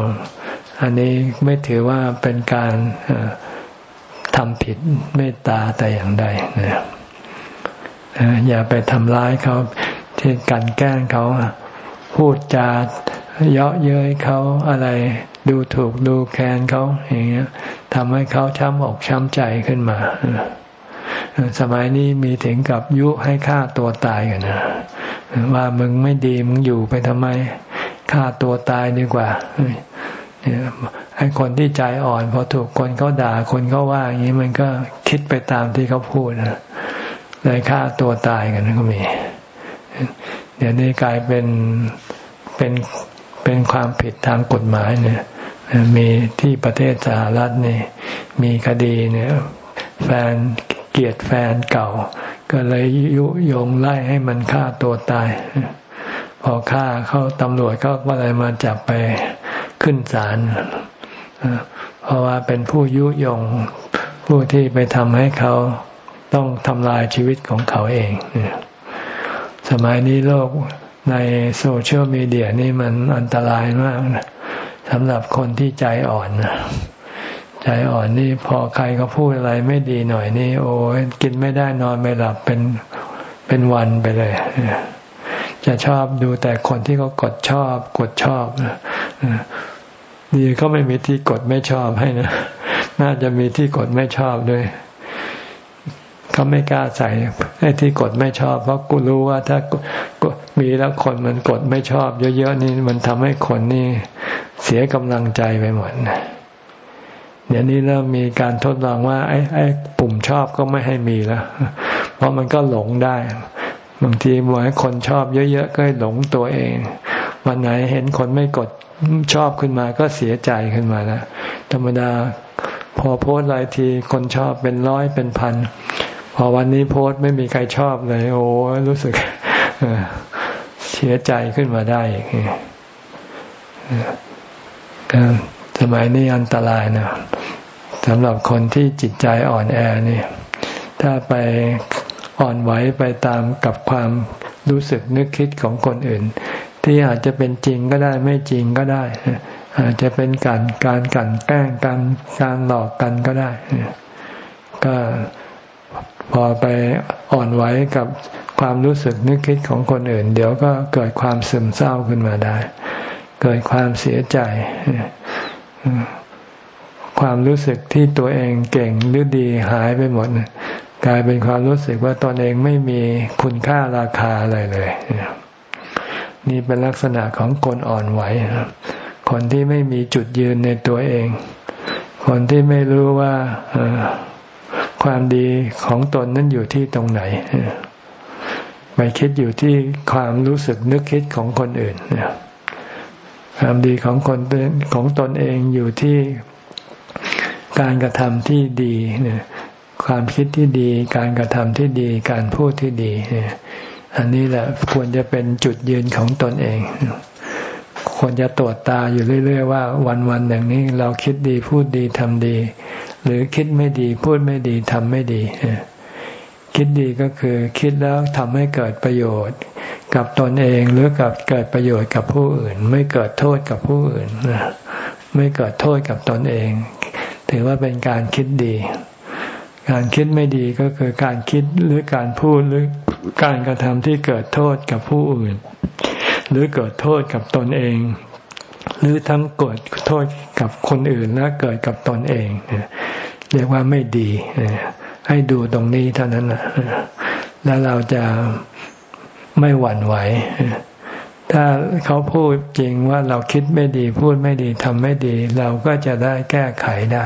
อันนี้ไม่ถือว่าเป็นการทำผิดเมตตาแต่อย่างใดนะอย่าไปทำร้ายเขาที่กันแกล้งเขา พูดจาเยาะเย้ยเขาอะไร ดูถูกดูแคลนเขาอย่างเงี้ยทำให้เขาช้ำอกช้ำใจขึ้นมาสมัยนี้มีถึงกับยุให้ฆ่าตัวตายกันนะว่ามึงไม่ดีมึงอยู่ไปทำไมฆ่าตัวตายดีกว่าให้คนที่ใจอ่อนพอถูกคนเขาด่าคนเขาว่า อย่างนี้มันก็คิดไปตามที่เขาพูดนะเลยฆ่าตัวตายกันก็มี เดี๋ยวนี้กลายเป็นเป็นเป็นความผิดทางกฎหมายเนี่ยมีที่ประเทศสหรัฐนี่มีคดีเนี่ยแฟนเกลียดแฟนเก่า ก็เลยยุยงไล่ให้มันฆ่าตัวตาย พอฆ่าเขาตำรวจก็เลยมาจับไปขึ้นศาลเพราะว่าเป็นผู้ยุยงผู้ที่ไปทำให้เขาต้องทำลายชีวิตของเขาเอง สมัยนี้โลกในโซเชียลมีเดียนี่มันอันตรายมากนะสำหรับคนที่ใจอ่อนนะใจอ่อนนี่พอใครก็พูดอะไรไม่ดีหน่อยนี่โอ้ยกินไม่ได้นอนไม่หลับเป็นเป็นวันไปเลย จะชอบดูแต่คนที่เขากดชอบ กดชอบดีก็ไม่มีที่กดไม่ชอบให้นะ น่าจะมีที่กดไม่ชอบด้วย เขาไม่กล้าใส่ให้ที่กดไม่ชอบ เพราะกูรู้ว่าถ้ามีแล้วคนมันกดไม่ชอบ เยอะๆนี่มันทำให้คนนี่เสียกำลังใจไปหมดเดี๋ยวนี้เริ่มมีการทดลองว่าไอ้ไอ้ปุ่มชอบก็ไม่ให้มีแล้ว เพราะมันก็หลงได้ บางทีบอกให้คนชอบเยอะๆก็หลงตัวเอง วันไหนเห็นคนไม่กดชอบขึ้นมาก็เสียใจขึ้นมาแล้วธรรมดาพอโพสหลายทีคนชอบเป็นร้อยเป็นพัน พอวันนี้โพสต์ไม่มีใครชอบเลย โอ้รู้สึกเสียใจขึ้นมาได้สมัยนี้อันตรายนะสำหรับคนที่จิตใจอ่อนแอนี่ถ้าไปอ่อนไหวไปตามกับความรู้สึกนึกคิดของคนอื่น ที่อาจจะเป็นจริงก็ได้ไม่จริงก็ได้ อาจจะเป็นการการกันแกล้งการการหลอกกันก็ได้ ก็ พอไปอ่อนไหวกับความรู้สึกนึกคิดของคนอื่น เดี๋ยวก็เกิดความซึมเศร้าขึ้นมาได้ เกิดความเสียใจ ความรู้สึกที่ตัวเองเก่งหรือดีหายไปหมด กลายเป็นความรู้สึกว่าตนเองไม่มีคุณค่าราคาอะไรเลย นี่เป็นลักษณะของคนอ่อนไหว คนที่ไม่มีจุดยืนในตัวเอง คนที่ไม่รู้ว่า ความดีของตนนั้นอยู่ที่ตรงไหนไปคิดอยู่ที่ความรู้สึกนึกคิดของคนอื่นความดีของคนของตนเองอยู่ที่การกระทำที่ดีความคิดที่ดี การกระทำที่ดี การพูดที่ดีอันนี้แหละควรจะเป็นจุดยืนของตนเองควรจะตรวจตาอยู่เรื่อย ๆ ว่า วันๆอย่างนี้เราคิดดีพูดดีทำดี หรือคิดไม่ดีพูดไม่ดีทำไม่ดี คิดดีก็คือคิดแล้วทำให้เกิดประโยชน์ กับตนเองหรือกับเกิดประโยชน์กับผู้อื่น ไม่เกิดโทษกับผู้อื่นไม่เกิดโทษกับตนเอง ถือว่าเป็นการคิดดี การคิดไม่ดีก็คือการคิดหรือการพูดหรือการกระทำที่เกิดโทษกับผู้อื่น หรือเกิดโทษกับตนเอง หรือทั้งเกิดโทษกับคนอื่นและเกิดกับตนเอง เรียกว่าไม่ดี ให้ดูตรงนี้เท่านั้นนะแล้วเราจะไม่หวั่นไหว ถ้าเขาพูดจริงว่าเราคิดไม่ดีพูดไม่ดีทำไม่ดี เราก็จะได้แก้ไขได้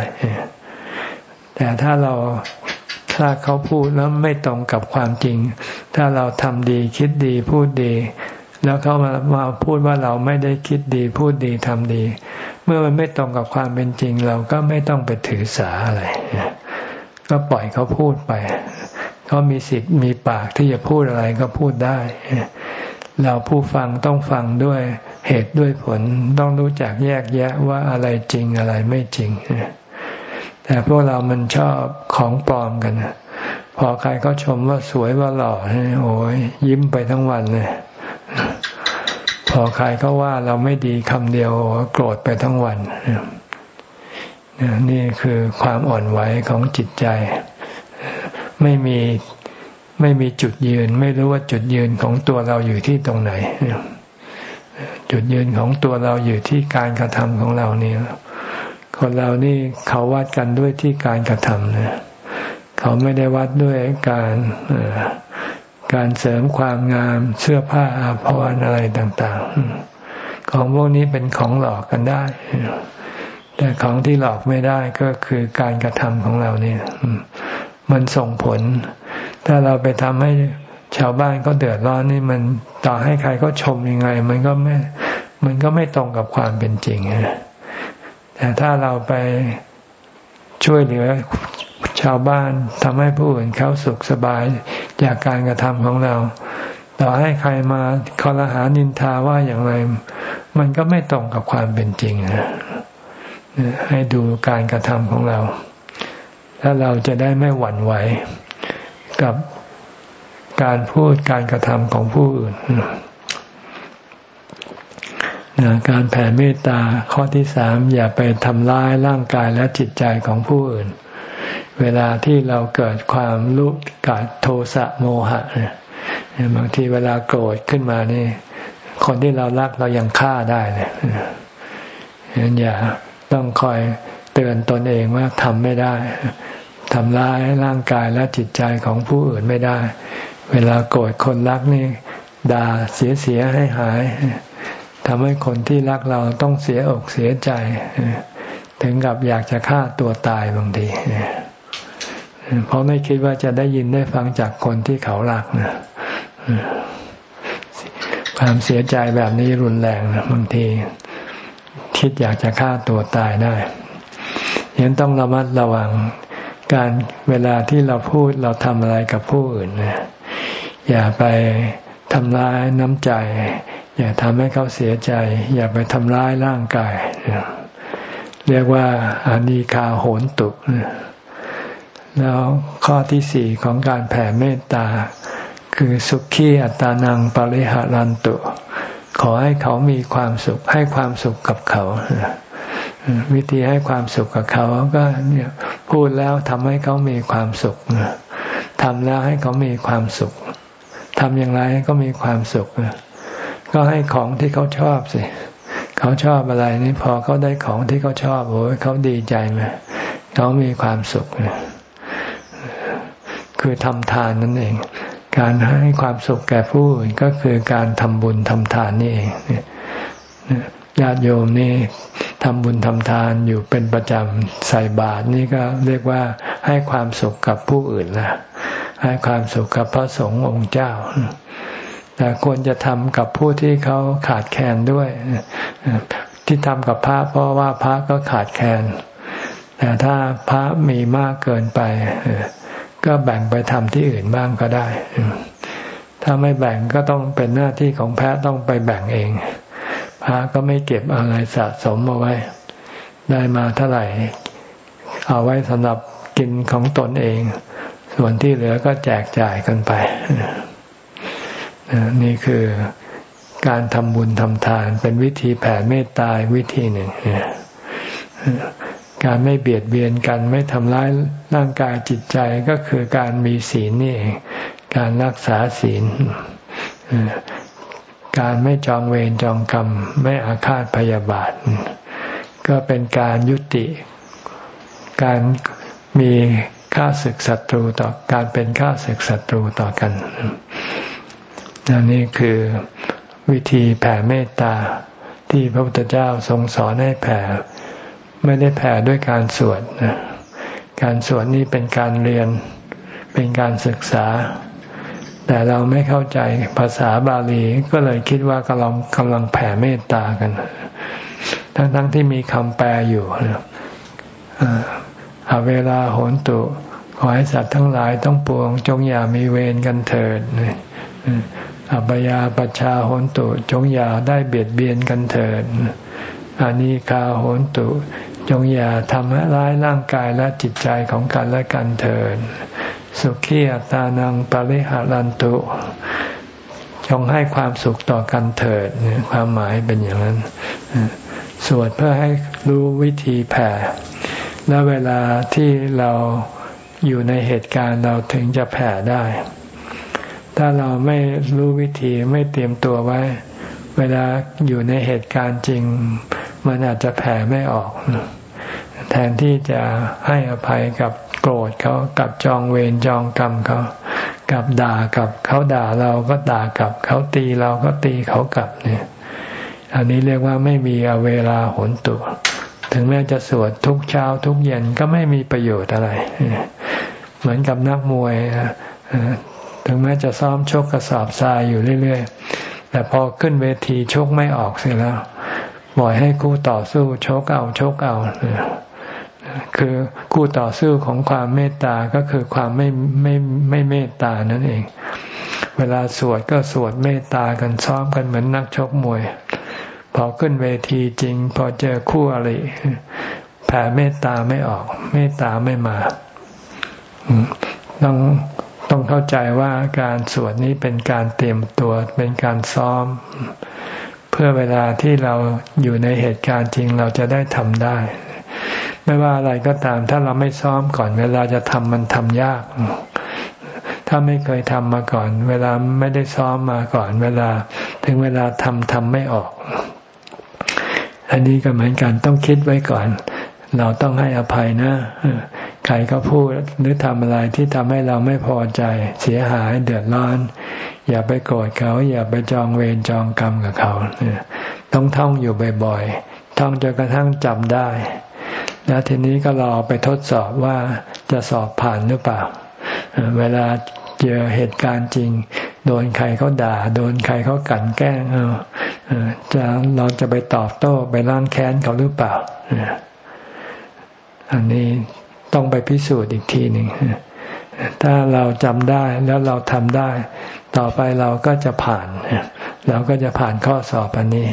แต่ถ้าเราถ้าเขาพูดแล้วไม่ตรงกับความจริง ถ้าเราทำดีคิดดีพูดดี แล้วเขามามาพูดว่าเราไม่ได้คิดดีพูดดีทำดี เมื่อมันไม่ตรงกับความเป็นจริง เราก็ไม่ต้องไปถือสาอะไร ก็ปล่อยเขาพูดไป เขามีสิทธิ์มีปากที่จะพูดอะไรก็พูดได้ เราผู้ฟังต้องฟังด้วยเหตุด้วยผลต้องรู้จักแยกแยะว่าอะไรจริงอะไรไม่จริง แต่พวกเรามันชอบของปลอมกัน พอใครเขาชมว่าสวยว่าหล่อโอ้ยยิ้มไปทั้งวันเลย พอใครเขาว่าเราไม่ดีคำเดียวโกรธไปทั้งวัน นี่คือความอ่อนไหวของจิตใจ ไม่มีไม่มีจุดยืน ไม่รู้ว่าจุดยืนของตัวเราอยู่ที่ตรงไหน จุดยืนของตัวเราอยู่ที่การกระทำของเราเนี่ยคนเรานี่เขาวัดกันด้วยที่การกระทำนะเขาไม่ได้วัดด้วยการ การเสริมความงามเสื้อผ้าอาภรณ์อะไรต่าง ๆ ของพวกนี้เป็นของหลอกกันได้ แต่ของที่หลอกไม่ได้ก็คือการกระทำของเราเนี่ยมันส่งผล ถ้าเราไปทำให้ชาวบ้านก็เดือดร้อนนี่มันต่อให้ใครก็ชมยังไง มันก็ไม่ มันก็ไม่ตรงกับความเป็นจริงนะแต่ถ้าเราไปช่วยเหลือ ชาวบ้านทำให้ผู้อื่นเขาสุขสบายจากการกระทำของเรา ต่อให้ใครมาคอรหานินทาว่าอย่างไร มันก็ไม่ตรงกับความเป็นจริงนะให้ดูการกระทำของเรา แล้วเราจะได้ไม่หวั่นไหวกับการพูดการกระทำของผู้อื่นการแผ่เมตตาข้อที่สามอย่าไปทำร้ายร่างกายและจิตใจของผู้อื่น เวลาที่เราเกิดความรู้กาดโทสะโมหะเนี่ยบางทีเวลาโกรธขึ้นมานี่ คนที่เรารักเรายังฆ่าได้เลยฉะนั้นอย่าต้องคอยเตือนตนเองว่าทำไม่ได้ทำร้ายร่างกายและจิตใจของผู้อื่นไม่ได้ เวลาโกรธคนรักนี่ด่าเสียเสียให้หายทำให้คนที่รักเราต้องเสียอกเสียใจ ถึงกับอยากจะฆ่าตัวตายบางที เพราะไม่คิดว่าจะได้ยินได้ฟังจากคนที่เขารักนะความเสียใจแบบนี้รุนแรงนะบางที คิดอยากจะฆ่าตัวตายได้ยังต้องระมัดระวังการเวลาที่เราพูดเราทำอะไรกับผู้อื่นนะอย่าไปทำร้ายน้ำใจ อย่าทำให้เขาเสียใจ อย่าไปทำร้ายร่างกาย เรียกว่าอานิคาโหนตุ แล้วข้อที่สี่ของการแผ่เมตตา คือสุขีอัตานังปริหารันตุ ขอให้เขามีความสุข ให้ความสุขกับเขา วิธีให้ความสุขกับเขาก็เนี่ยพูดแล้วทำให้เขามีความสุขทำแล้วให้เขามีความสุขทำอย่างไรให้เขามีความสุขก็ให้ของที่เขาชอบสิเขาชอบอะไรนี่พอเขาได้ของที่เขาชอบโอ้ยเขาดีใจไหมเขามีความสุข คือทำทานนั่นเอง การให้ความสุขแก่ผู้อื่นก็คือการทำบุญทำทานนี่เองญาติโยมนี่ทำบุญทำทานอยู่เป็นประจำใส่บาตรนี่ก็เรียกว่าให้ความสุขกับผู้อื่นละให้ความสุขกับพระสงฆ์องค์เจ้าแต่ควรจะทำกับผู้ที่เขาขาดแคลนด้วย ที่ทำกับพระเพราะว่าพระก็ขาดแคลนแต่ถ้าพระมีมากเกินไป ก็แบ่งไปทำที่อื่นบ้างก็ได้ ถ้าไม่แบ่งก็ต้องเป็นหน้าที่ของพระต้องไปแบ่งเอง พระก็ไม่เก็บอะไรสะสมเอาไว้ ได้มาเท่าไหร่ เอาไว้สำหรับกินของตนเอง ส่วนที่เหลือก็แจกจ่ายกันไป นี่คือการทำบุญทำทานเป็นวิธีแผ่เมตตาวิธีหนึ่ง การไม่เบียดเบียนกันไม่ทำร้ายร่างกายจิตใจก็คือการมีศีลนี่เองการรักษาศีล การไม่จองเวรจองกรรม ไม่อาฆาตพยาบาท ก็เป็นการยุติ การมีค่าศึกศัตรูต่อการเป็นค่าศึกศัตรูต่อกันนี่คือวิธีแผ่เมตตาที่พระพุทธเจ้าทรงสอนให้แผ่ ไม่ได้แผ่ด้วยการสวดการสวดนี่เป็นการเรียน เป็นการศึกษา แต่เราไม่เข้าใจภาษาบาลีก็เลยคิดว่ากำลังกำลังแผ่เมตตากัน ทั้งๆทที่มีคำแปลอยู่อาเวลาโหนตุ ขอให้สัตว์ทั้งหลายต้องปวง จงอย่ามีเวรกันเถิดอัปยาปชาโหนตุ จงอย่าได้เบียดเบียนกันเถิดอานิคาโหนตุ จงอย่าทำให้ร้ายร่างกายและจิตใจของกันและกันเถิด สุขีอัตานังปริหารันตุ จงให้ความสุขต่อกันเถิดความหมายเป็นอย่างนั้น สวดเพื่อให้รู้วิธีแผ่ และเวลาที่เราอยู่ในเหตุการณ์เราถึงจะแผ่ได้ ถ้าเราไม่รู้วิธีไม่เตรียมตัวไว้ เวลาอยู่ในเหตุการณ์จริง มันอาจจะแผ่ไม่ออก แทนที่จะให้อภัยกับโกรธเขากับจองเวรจองกรรมเขากับด่ากับเขาด่าเราก็ด่ากับเขาตีเราก็ตีเขากลับเนี่ย อันนี้เรียกว่าไม่มีเวลาหนตัว ถึงแม้จะสวดทุกเช้าทุกเย็นก็ไม่มีประโยชน์อะไร เหมือนกับนักมวยถึงแม้จะซ้อมชกกระสอบทรายอยู่เรื่อย ๆ แต่พอขึ้นเวทีชกไม่ออกเสียแล้ว ปล่อยให้คู่ต่อสู้ชกเอาชกเอาคือคู่ต่อสู้ของความเมตตาก็คือความไม่ไม่ไม่เมตตานั่นเอง เวลาสวดก็สวดเมตตากันซ้อมกันเหมือนนักชกมวย พอขึ้นเวทีจริง พอเจอคู่อะไรแผ่เมตตาไม่ออก เมตตาไม่มาต้องต้องเข้าใจว่าการสวดนี้เป็นการเตรียมตัวเป็นการซ้อม เพื่อเวลาที่เราอยู่ในเหตุการณ์จริงเราจะได้ทำได้ ไม่ว่าอะไรก็ตามถ้าเราไม่ซ้อมก่อน เวลาจะทำมันทำยาก ถ้าไม่เคยทำมาก่อน เวลาไม่ได้ซ้อมมาก่อน เวลาถึงเวลาทำทำไม่ออก อันนี้ก็เหมือนกันต้องคิดไว้ก่อน เราต้องให้อภัยนะ ใครก็พูดหรือทำอะไรที่ทำให้เราไม่พอใจ เสียหายเดือดร้อน อย่าไปโกรธเขา อย่าไปจองเวรจองกรรมกับเขาต้องท่องอยู่บ่อยๆท่องจนกระทั่งจำได้ แล้วทีนี้ก็รอไปทดสอบว่าจะสอบผ่านหรือเปล่า เวลาเจอเหตุการณ์จริง โดนใครเขาด่า โดนใครเขากั่นแกล้งจะเราจะไปตอบโต้ไปล้างแค้นเขาหรือเปล่าอันนี้ ต้องไปพิสูจน์อีกทีหนึ่งถ้าเราจำได้แล้วเราทำได้ ต่อไปเราก็จะผ่าน เราก็จะผ่านข้อสอบอันนี้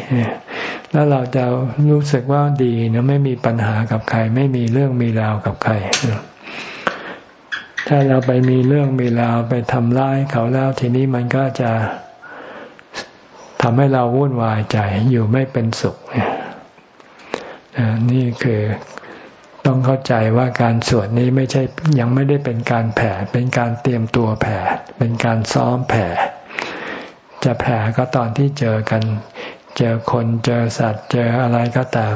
แล้วเราจะรู้สึกว่าดีนะไม่มีปัญหากับใคร ไม่มีเรื่องมีราวกับใคร ถ้าเราไปมีเรื่องมีราวไปทำร้ายเขาแล้วทีนี้มันก็จะทำให้เราวุ่นวายใจอยู่ไม่เป็นสุขนี่คือ ต้องเข้าใจว่าการสวดนี้ไม่ใช่ยังไม่ได้เป็นการแผ่ เป็นการเตรียมตัวแผ่ เป็นการซ้อมแผ่ จะแผ่ก็ตอนที่เจอกัน เจอคนเจอสัตว์ เจออะไรก็ตาม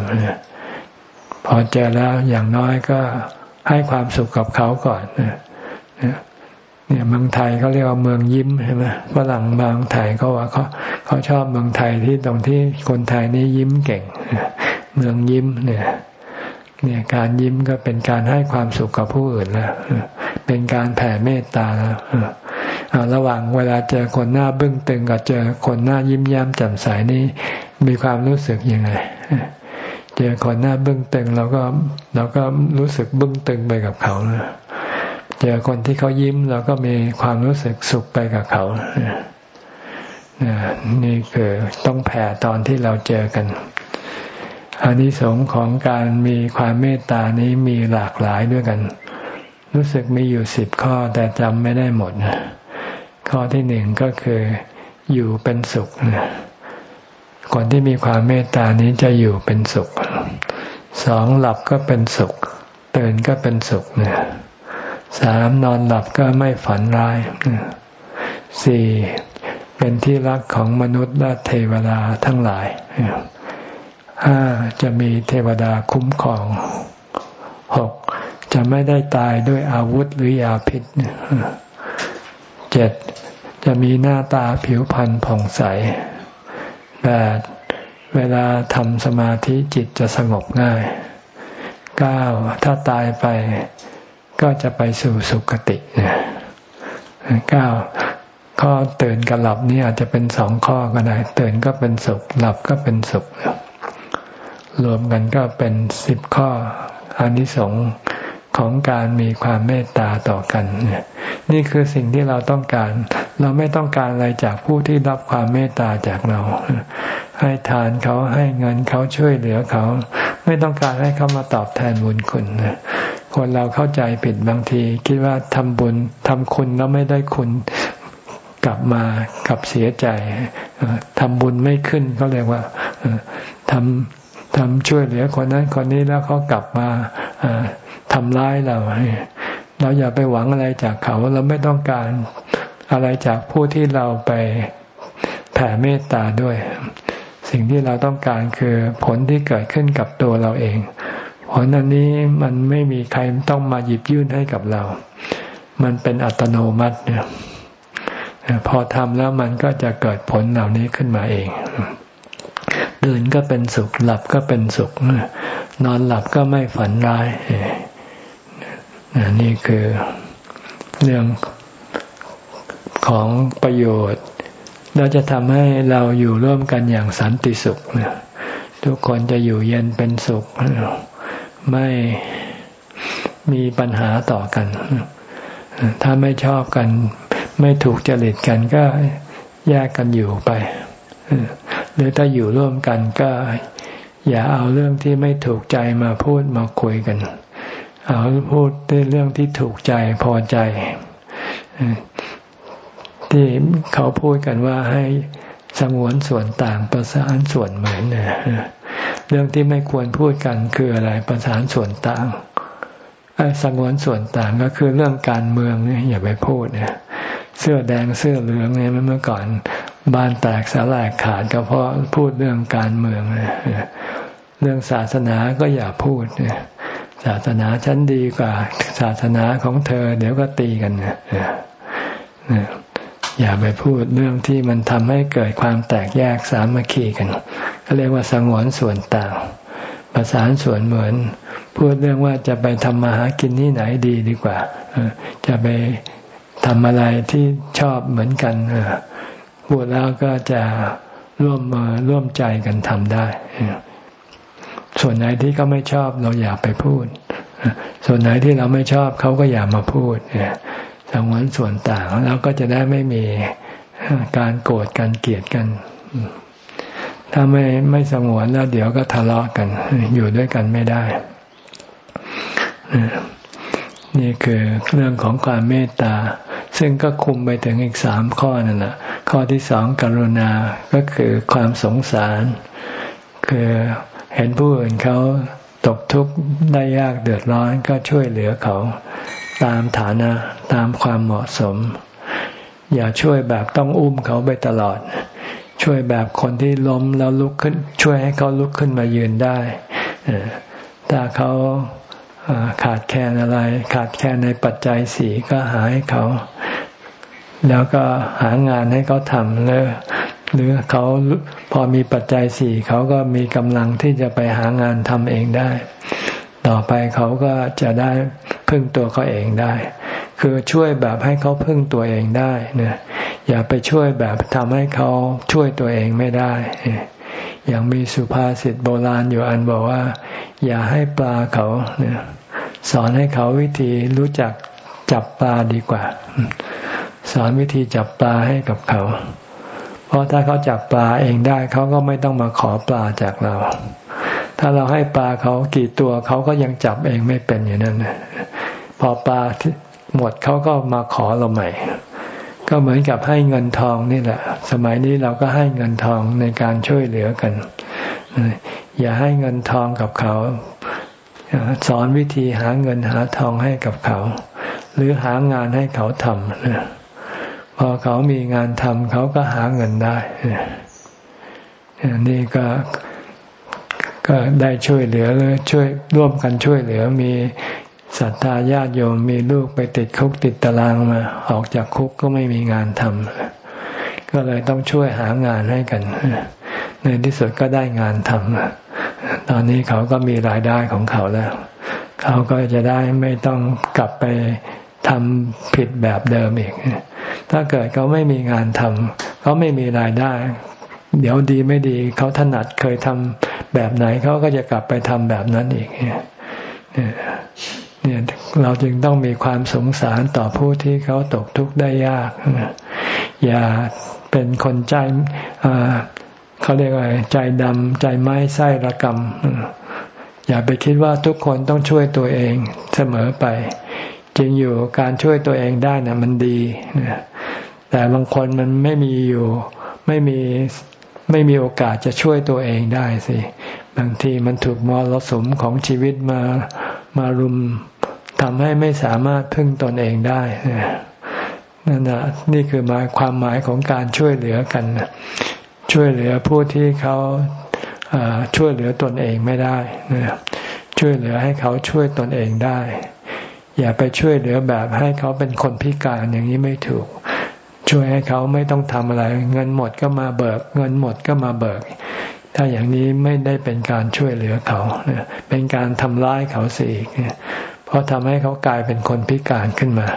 เพอเจอแล้วอย่างน้อยก็ให้ความสุขกับเขาก่อนเนี่ยเมืองไทยเขาเรียกว่าเมืองยิ้มใช่ไหมฝรั่งบางไทยเขาว่าเขาเขาชอบเมืองไทยที่ตรงที่คนไทยนี่ยิ้มเก่ง เมืองยิ้มเนี่ย เนี่ยการยิ้มก็เป็นการให้ความสุขกับผู้อื่นแล้วเป็นการแผ่เมตตาแล้วระหว่างเวลาเจอคนหน้าบึ้งตึงกับเจอคนหน้ายิ้มแย้มแจ่มใสนี่มีความรู้สึกยังไงเจอคนหน้าบึ้งตึงเราก็เราก็รู้สึกบึ้งตึงไปกับเขานะเจอคนที่เขายิ้มเราก็มีความรู้สึกสุขไปกับเขานี่คือต้องแผ่ตอนที่เราเจอกัน อานิสงส์ของการมีความเมตตานี้มีหลากหลายด้วยกัน รู้สึกมีอยู่สิบข้อแต่จำไม่ได้หมด ข้อที่หนึ่งก็คือ อยู่เป็นสุขคนที่มีความเมตตานี้จะอยู่เป็นสุขสองหลับก็เป็นสุขตื่นก็เป็นสุขเนี่ยสามนอนหลับก็ไม่ฝันร้ายสี่เป็นที่รักของมนุษย์และเทวดาทั้งหลาย ห้าจะมีเทวดาคุ้มครองหกจะไม่ได้ตายด้วยอาวุธหรือยาพิษเจ็ดจะมีหน้าตาผิวพรรณผ่องใสแปดเวลาทำสมาธิจิตจะสงบง่ายเก้าถ้าตายไปก็จะไปสู่สุคติเก้าข้อตื่นกับหลับนี่อาจจะเป็นสองข้อก็ได้ตื่นก็เป็นสุข หลับก็เป็นสุข รวมกันก็เป็นสิบข้ออานิสงส์ของการมีความเมตตาต่อกันนี่คือสิ่งที่เราต้องการ เราไม่ต้องการอะไรจากผู้ที่รับความเมตตาจากเรา ให้ทานเขาให้เงินเขาช่วยเหลือเขา ไม่ต้องการให้เขามาตอบแทนบุญคุณคนเราเข้าใจผิดบางที คิดว่าทำบุญทำคุณแล้วไม่ได้คุณกลับมากับเสียใจทำบุญไม่ขึ้นเขาเรียกว่าทำ ทำช่วยเหลือคนนั้นคนนี้แล้วเขากลับมาทำร้ายเราเราอย่าไปหวังอะไรจากเขา เราไม่ต้องการอะไรจากผู้ที่เราไปแผ่เมตตาด้วย สิ่งที่เราต้องการคือผลที่เกิดขึ้นกับตัวเราเอง ผลอันนี้มันไม่มีใครต้องมาหยิบยื่นให้กับเรา มันเป็นอัตโนมัติเนี่ยพอทำแล้วมันก็จะเกิดผลเหล่านี้ขึ้นมาเอง ตื่นก็เป็นสุข หลับก็เป็นสุข นอนหลับก็ไม่ฝันร้ายนี่คือเรื่องของประโยชน์ เราจะทำให้เราอยู่ร่วมกันอย่างสันติสุขทุกคนจะอยู่เย็นเป็นสุข ไม่มีปัญหาต่อกัน ถ้าไม่ชอบกัน ไม่ถูกจริตกันก็แยกกันอยู่ไป หรือถ้าอยู่ร่วมกันก็อย่าเอาเรื่องที่ไม่ถูกใจมาพูดมาคุยกัน เอาพูดเรื่องที่ถูกใจพอใจ ที่เขาพูดกันว่าให้สงวนส่วนต่างประสานส่วนเหมือนเนี่ยเรื่องที่ไม่ควรพูดกันคืออะไรประสานส่วนต่างสงวนส่วนต่างก็คือเรื่องการเมืองเนี่ยอย่าไปพูดเนี่ยเสื้อแดงเสื้อเหลืองเนี่ยเมื่อก่อน บ้านแตกสลายขาดก็เพราะพูดเรื่องการเมืองเรื่องศาสนาก็อย่าพูดศาสนาฉันดีกว่า ศาสนาของเธอ เดี๋ยวก็ตีกันเนี่ยอย่าไปพูดเรื่องที่มันทำให้เกิดความแตกแยกสามัคคีกันก็เรียกว่าสงวนส่วนต่างประสานส่วนเหมือน พูดเรื่องว่าจะไปทำมาหากินที่ไหนดีดีกว่าจะไปทำอะไรที่ชอบเหมือนกัน พูดแล้วก็จะร่วมมือร่วมใจกันทำได้ ส่วนไหนที่เขาไม่ชอบเราอย่าไปพูด ส่วนไหนที่เราไม่ชอบเขาก็อย่ามาพูดสงวนส่วนต่างแล้วก็จะได้ไม่มีการโกรธกันเกลียดกัน ถ้าไม่ไม่สงวนแล้วเดี๋ยวก็ทะเลาะกัน อยู่ด้วยกันไม่ได้ นี่คือเรื่องของความเมตตา ซึ่งก็คุมไปถึงอีกสามข้อนั่นแหละข้อที่สองกรุณาก็คือความสงสาร คือเห็นผู้อื่นเขาตกทุกข์ได้ยากเดือดร้อนก็ช่วยเหลือเขาตามฐานะตามความเหมาะสม อย่าช่วยแบบต้องอุ้มเขาไปตลอด ช่วยแบบคนที่ล้มแล้วลุกขึ้น ช่วยให้เขาลุกขึ้นมายืนได้ถ้าเขา ขาดแคลนอะไร ขาดแคลนในปัจจัยสี่ก็หาให้เขา แล้วก็หางานให้เขาทำแล้วหรือเขาพอมีปัจจัยสี่เขาก็มีกำลังที่จะไปหางานทำเองได้ ต่อไปเขาก็จะได้พึ่งตัวเขาเองได้ คือช่วยแบบให้เขาพึ่งตัวเองได้นะอย่าไปช่วยแบบทำให้เขาช่วยตัวเองไม่ได้ อย่างมีสุภาษิตโบราณอยู่อันบอกว่า อย่าให้ปลาเขาเนี่ยสอนให้เขาวิธีรู้จักจับปลาดีกว่า สอนวิธีจับปลาให้กับเขา เพราะถ้าเขาจับปลาเองได้เขาก็ไม่ต้องมาขอปลาจากเรา ถ้าเราให้ปลาเขากี่ตัวเขาก็ยังจับเองไม่เป็นอย่างนั้นพอปลาหมดเขาก็มาขอเราใหม่ ก็เหมือนกับให้เงินทองนี่แหละ สมัยนี้เราก็ให้เงินทองในการช่วยเหลือกัน อย่าให้เงินทองกับเขา สอนวิธีหาเงินหาทองให้กับเขา หรือหางานให้เขาทำพอเขามีงานทำเขาก็หาเงินได้นี่ก็ก็ได้ช่วยเหลือเลยช่วยร่วมกันช่วยเหลือมี ศรัทธาญาติโยมมีลูกไปติดคุกติดตารางมา ออกจากคุกก็ไม่มีงานทำก็เลยต้องช่วยหางานให้กัน ในที่สุดก็ได้งานทำตอนนี้เขาก็มีรายได้ของเขาแล้ว เขาก็จะได้ไม่ต้องกลับไปทำผิดแบบเดิมอีก ถ้าเกิดเขาไม่มีงานทำเขาไม่มีรายได้ เดี๋ยวดีไม่ดีเขาถนัดเคยทำแบบไหนเขาก็จะกลับไปทำแบบนั้นอีก เนี่ยเราจึงต้องมีความสงสารต่อผู้ที่เขาตกทุกข์ได้ยาก อย่าเป็นคนใจเขาเรียกว่าใจดำใจไม้ไส้ระกำอย่าไปคิดว่าทุกคนต้องช่วยตัวเองเสมอไป จริงอยู่การช่วยตัวเองได้นะมันดีแต่บางคนมันไม่มีอยู่ไม่มีไม่มีโอกาสจะช่วยตัวเองได้สิ บางทีมันถูกมรสุมของชีวิตมามารุม ทำให้ไม่สามารถพึ่งตนเองได้นั่นนะนี่คือหมายความหมายของการช่วยเหลือกัน ช่วยเหลือผู้ที่เขาช่วยเหลือตนเองไม่ได้ช่วยเหลือให้เขาช่วยตนเองได้ อย่าไปช่วยเหลือแบบให้เขาเป็นคนพิการอย่างนี้ไม่ถูก ช่วยให้เขาไม่ต้องทำอะไร เงินหมดก็มาเบิก เงินหมดก็มาเบิก ถ้าอย่างนี้ไม่ได้เป็นการช่วยเหลือเขาเป็นการทำร้ายเขาสียอีก เพราะทำให้เขากลายเป็นคนพิการขึ้นมา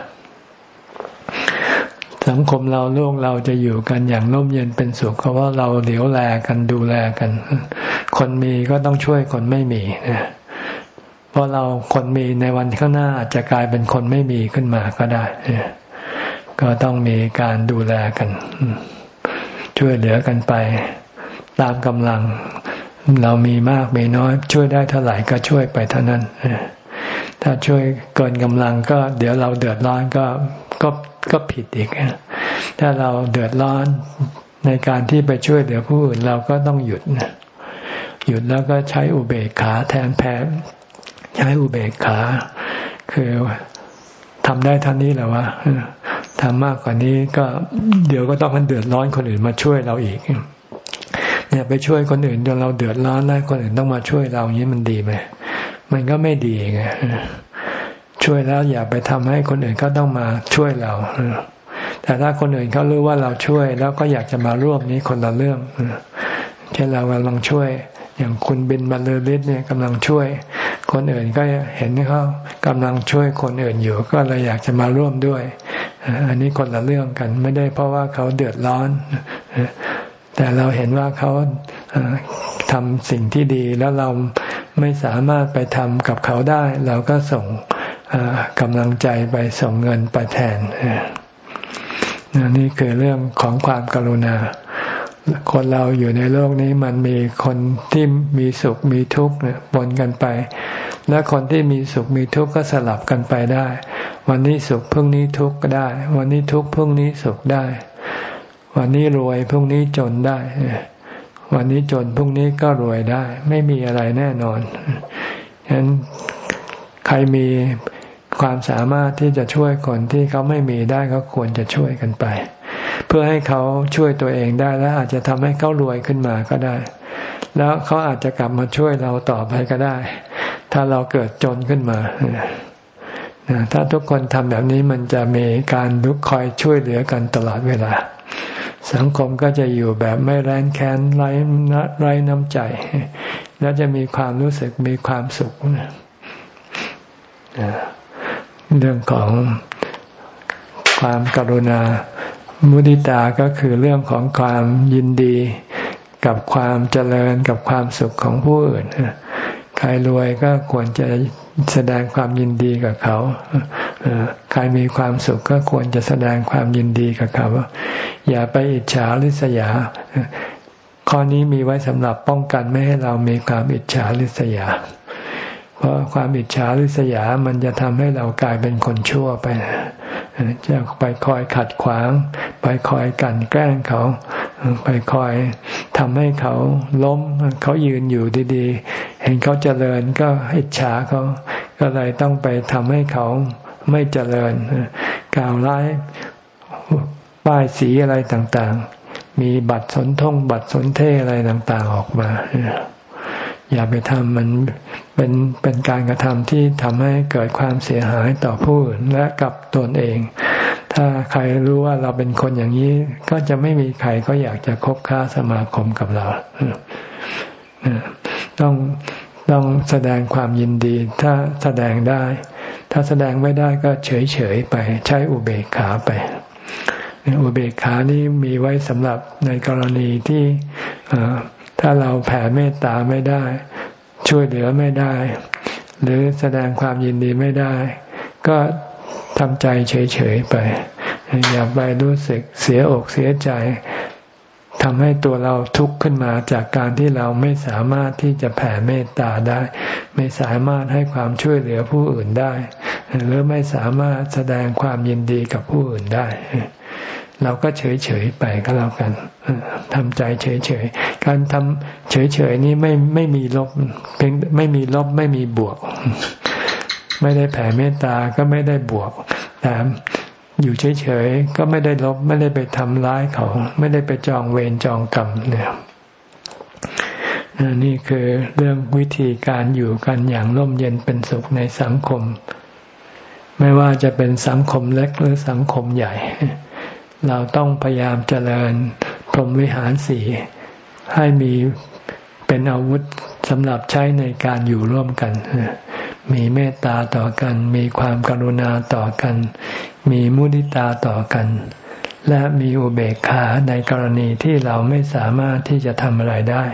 สังคมเราโลกเราจะอยู่กันอย่างร่มเย็นเป็นสุขเพราะว่าเราเดี๋ยวแลกันดูแลกัน คนมีก็ต้องช่วยคนไม่มีเพราะเราคนมีในวันข้างหน้าอาจจะกลายเป็นคนไม่มีขึ้นมาก็ได้ก็ต้องมีการดูแลกัน ช่วยเหลือกันไป ตามกำลัง เรามีมากมีน้อย ช่วยได้เท่าไหร่ก็ช่วยไปเท่านั้น ถ้าช่วยเกินกำลังก็เดี๋ยวเราเดือดร้อนก็ก็ก็ผิดอีก ถ้าเราเดือดร้อนในการที่ไปช่วยเหลือผู้อื่นเราก็ต้องหยุด หยุดแล้วก็ใช้อุเบกขาแทนแพ้ใช้อุเบกขา คือทำได้ท่านี้แหละวะทำมากกว่านี้ก็เดี๋ยวก็ต้องมันเดือดร้อนคนอื่นมาช่วยเราอีก เนี่ยไปช่วยคนอื่นจนเราเดือดร้อนแล้วคนอื่นต้องมาช่วยเราอย่างนี้มันดีไหม มันก็ไม่ดีไงช่วยแล้วอย่าไปทำให้คนอื่นเขาต้องมาช่วยเราแต่ถ้าคนอื่นเขารู้ว่าเราช่วย แล้วก็อยากจะมาร่วมนี้คนละเรื่องเช่นเรากำลังช่วย อย่างคุณบินบรรลือฤทธิ์เนี่ยกำลังช่วย คนอื่นก็เห็นเขากำลังช่วยคนอื่นอยู่ ก็เลยอยากจะมาร่วมด้วย อันนี้คนละเรื่องกัน ไม่ได้เพราะว่าเขาเดือดร้อน แต่เราเห็นว่าเขาทำสิ่งที่ดีแล้วเรา ไม่สามารถไปทำกับเขาได้ เราก็ส่งกำลังใจไปส่งเงินไปแทนนี่คือเรื่องของความกรุณา คนเราอยู่ในโลกนี้มันมีคนที่มีสุขมีทุกข์ปนกันไป และคนที่มีสุขมีทุกข์ก็สลับกันไปได้ วันนี้สุขพรุ่งนี้ทุกข์ก็ได้ วันนี้ทุกข์พรุ่งนี้สุขได้ วันนี้รวยพรุ่งนี้จนได้ วันนี้จนพรุ่งนี้ก็รวยได้ ไม่มีอะไรแน่นอนฉะนั้นใครมีความสามารถที่จะช่วยคนที่เขาไม่มีได้ก็ควรจะช่วยกันไป เพื่อให้เขาช่วยตัวเองได้แล้วอาจจะทำให้เขารวยขึ้นมาก็ได้ แล้วเขาอาจจะกลับมาช่วยเราต่อไปก็ได้ ถ้าเราเกิดจนขึ้นมาถ้าทุกคนทำแบบนี้มันจะมีการดุคอยช่วยเหลือกันตลอดเวลา สังคมก็จะอยู่แบบไม่แร้นแค้นไร้ไร้น้ำใจ แล้วจะมีความรู้สึกมีความสุขเรื่องของความกรุณา มุติตาก็คือเรื่องของความยินดี กับความเจริญกับความสุขของผู้อื่นใครรวยก็ควรจะแสดงความยินดีกับเขา ใครมีความสุขก็ควรจะแสดงความยินดีกับเขาอย่าไปอิจฉาริษยา ข้อนี้มีไว้สำหรับป้องกันไม่ให้เรามีความอิจฉาริษยา เพราะความอิจฉาริษยามันจะทำให้เรากลายเป็นคนชั่วไปจะไปคอยขัดขวาง ไปคอยกันแกล้งเขา ไปคอยทำให้เขาล้ม เขายืนอยู่ดีๆ เห็นเขาเจริญก็อิจฉาเขา ก็เลยต้องไปทำให้เขา ไม่เจริญ กล่าวร้ายป้ายสีอะไรต่างๆ มีบัตรสนทงบัตรสนเทอะไรต่างๆออกมา อย่าไปทำมันเป็นเป็นการกระทำที่ทำให้เกิดความเสียหายต่อผู้อื่นและกับตนเอง ถ้าใครรู้ว่าเราเป็นคนอย่างนี้ ก็จะไม่มีใครก็อยากจะคบค้าสมาคมกับเรา ต้องต้องแสดงความยินดีถ้าแสดงได้ ถ้าแสดงไม่ได้ก็เฉยเฉยไป ใช้อุเบกขาไป อุเบกขานี้มีไว้สำหรับในกรณีที่ถ้าเราแผ่เมตตาไม่ได้ ช่วยเหลือไม่ได้ หรือแสดงความยินดีไม่ได้ ก็ทำใจเฉยๆไป อย่าไปรู้สึกเสียอกเสียใจ ทำให้ตัวเราทุกข์ขึ้นมาจากการที่เราไม่สามารถที่จะแผ่เมตตาได้ ไม่สามารถให้ความช่วยเหลือผู้อื่นได้ หรือไม่สามารถแสดงความยินดีกับผู้อื่นได้ เราก็เฉยเฉยไปก็แล้วกันทำใจเฉยเฉยการทำเฉยเฉยนี้ไม่ไม่มีลบเพียงไม่มีลบไม่มีบวก ไม่ได้แผ่เมตตาก็ไม่ได้บวกแต่ อยู่เฉยเฉยก็ไม่ได้ลบไม่ได้ไปทำร้ายเขา ไม่ได้ไปจองเวรจองกรรมเนี่ยนี่คือเรื่องวิธีการอยู่กันอย่างร่มเย็นเป็นสุขในสังคม ไม่ว่าจะเป็นสังคมเล็กหรือสังคมใหญ่ เราต้องพยายามเจริญพรหมวิหารสีให้มีเป็นอาวุธสำหรับใช้ในการอยู่ร่วมกัน มีเมตตาต่อกัน มีความกรุณาต่อกัน มีมุทิตาต่อกัน และมีอุเบกขาในกรณีที่เราไม่สามารถที่จะทำอะไรได้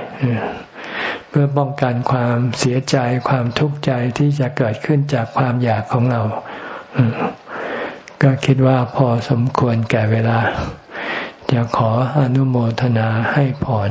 เพื่อป้องกันความเสียใจความทุกข์ใจที่จะเกิดขึ้นจากความอยากของเรา ก็คิดว่าพอสมควรแก่เวลา จะขออนุโมทนาให้พร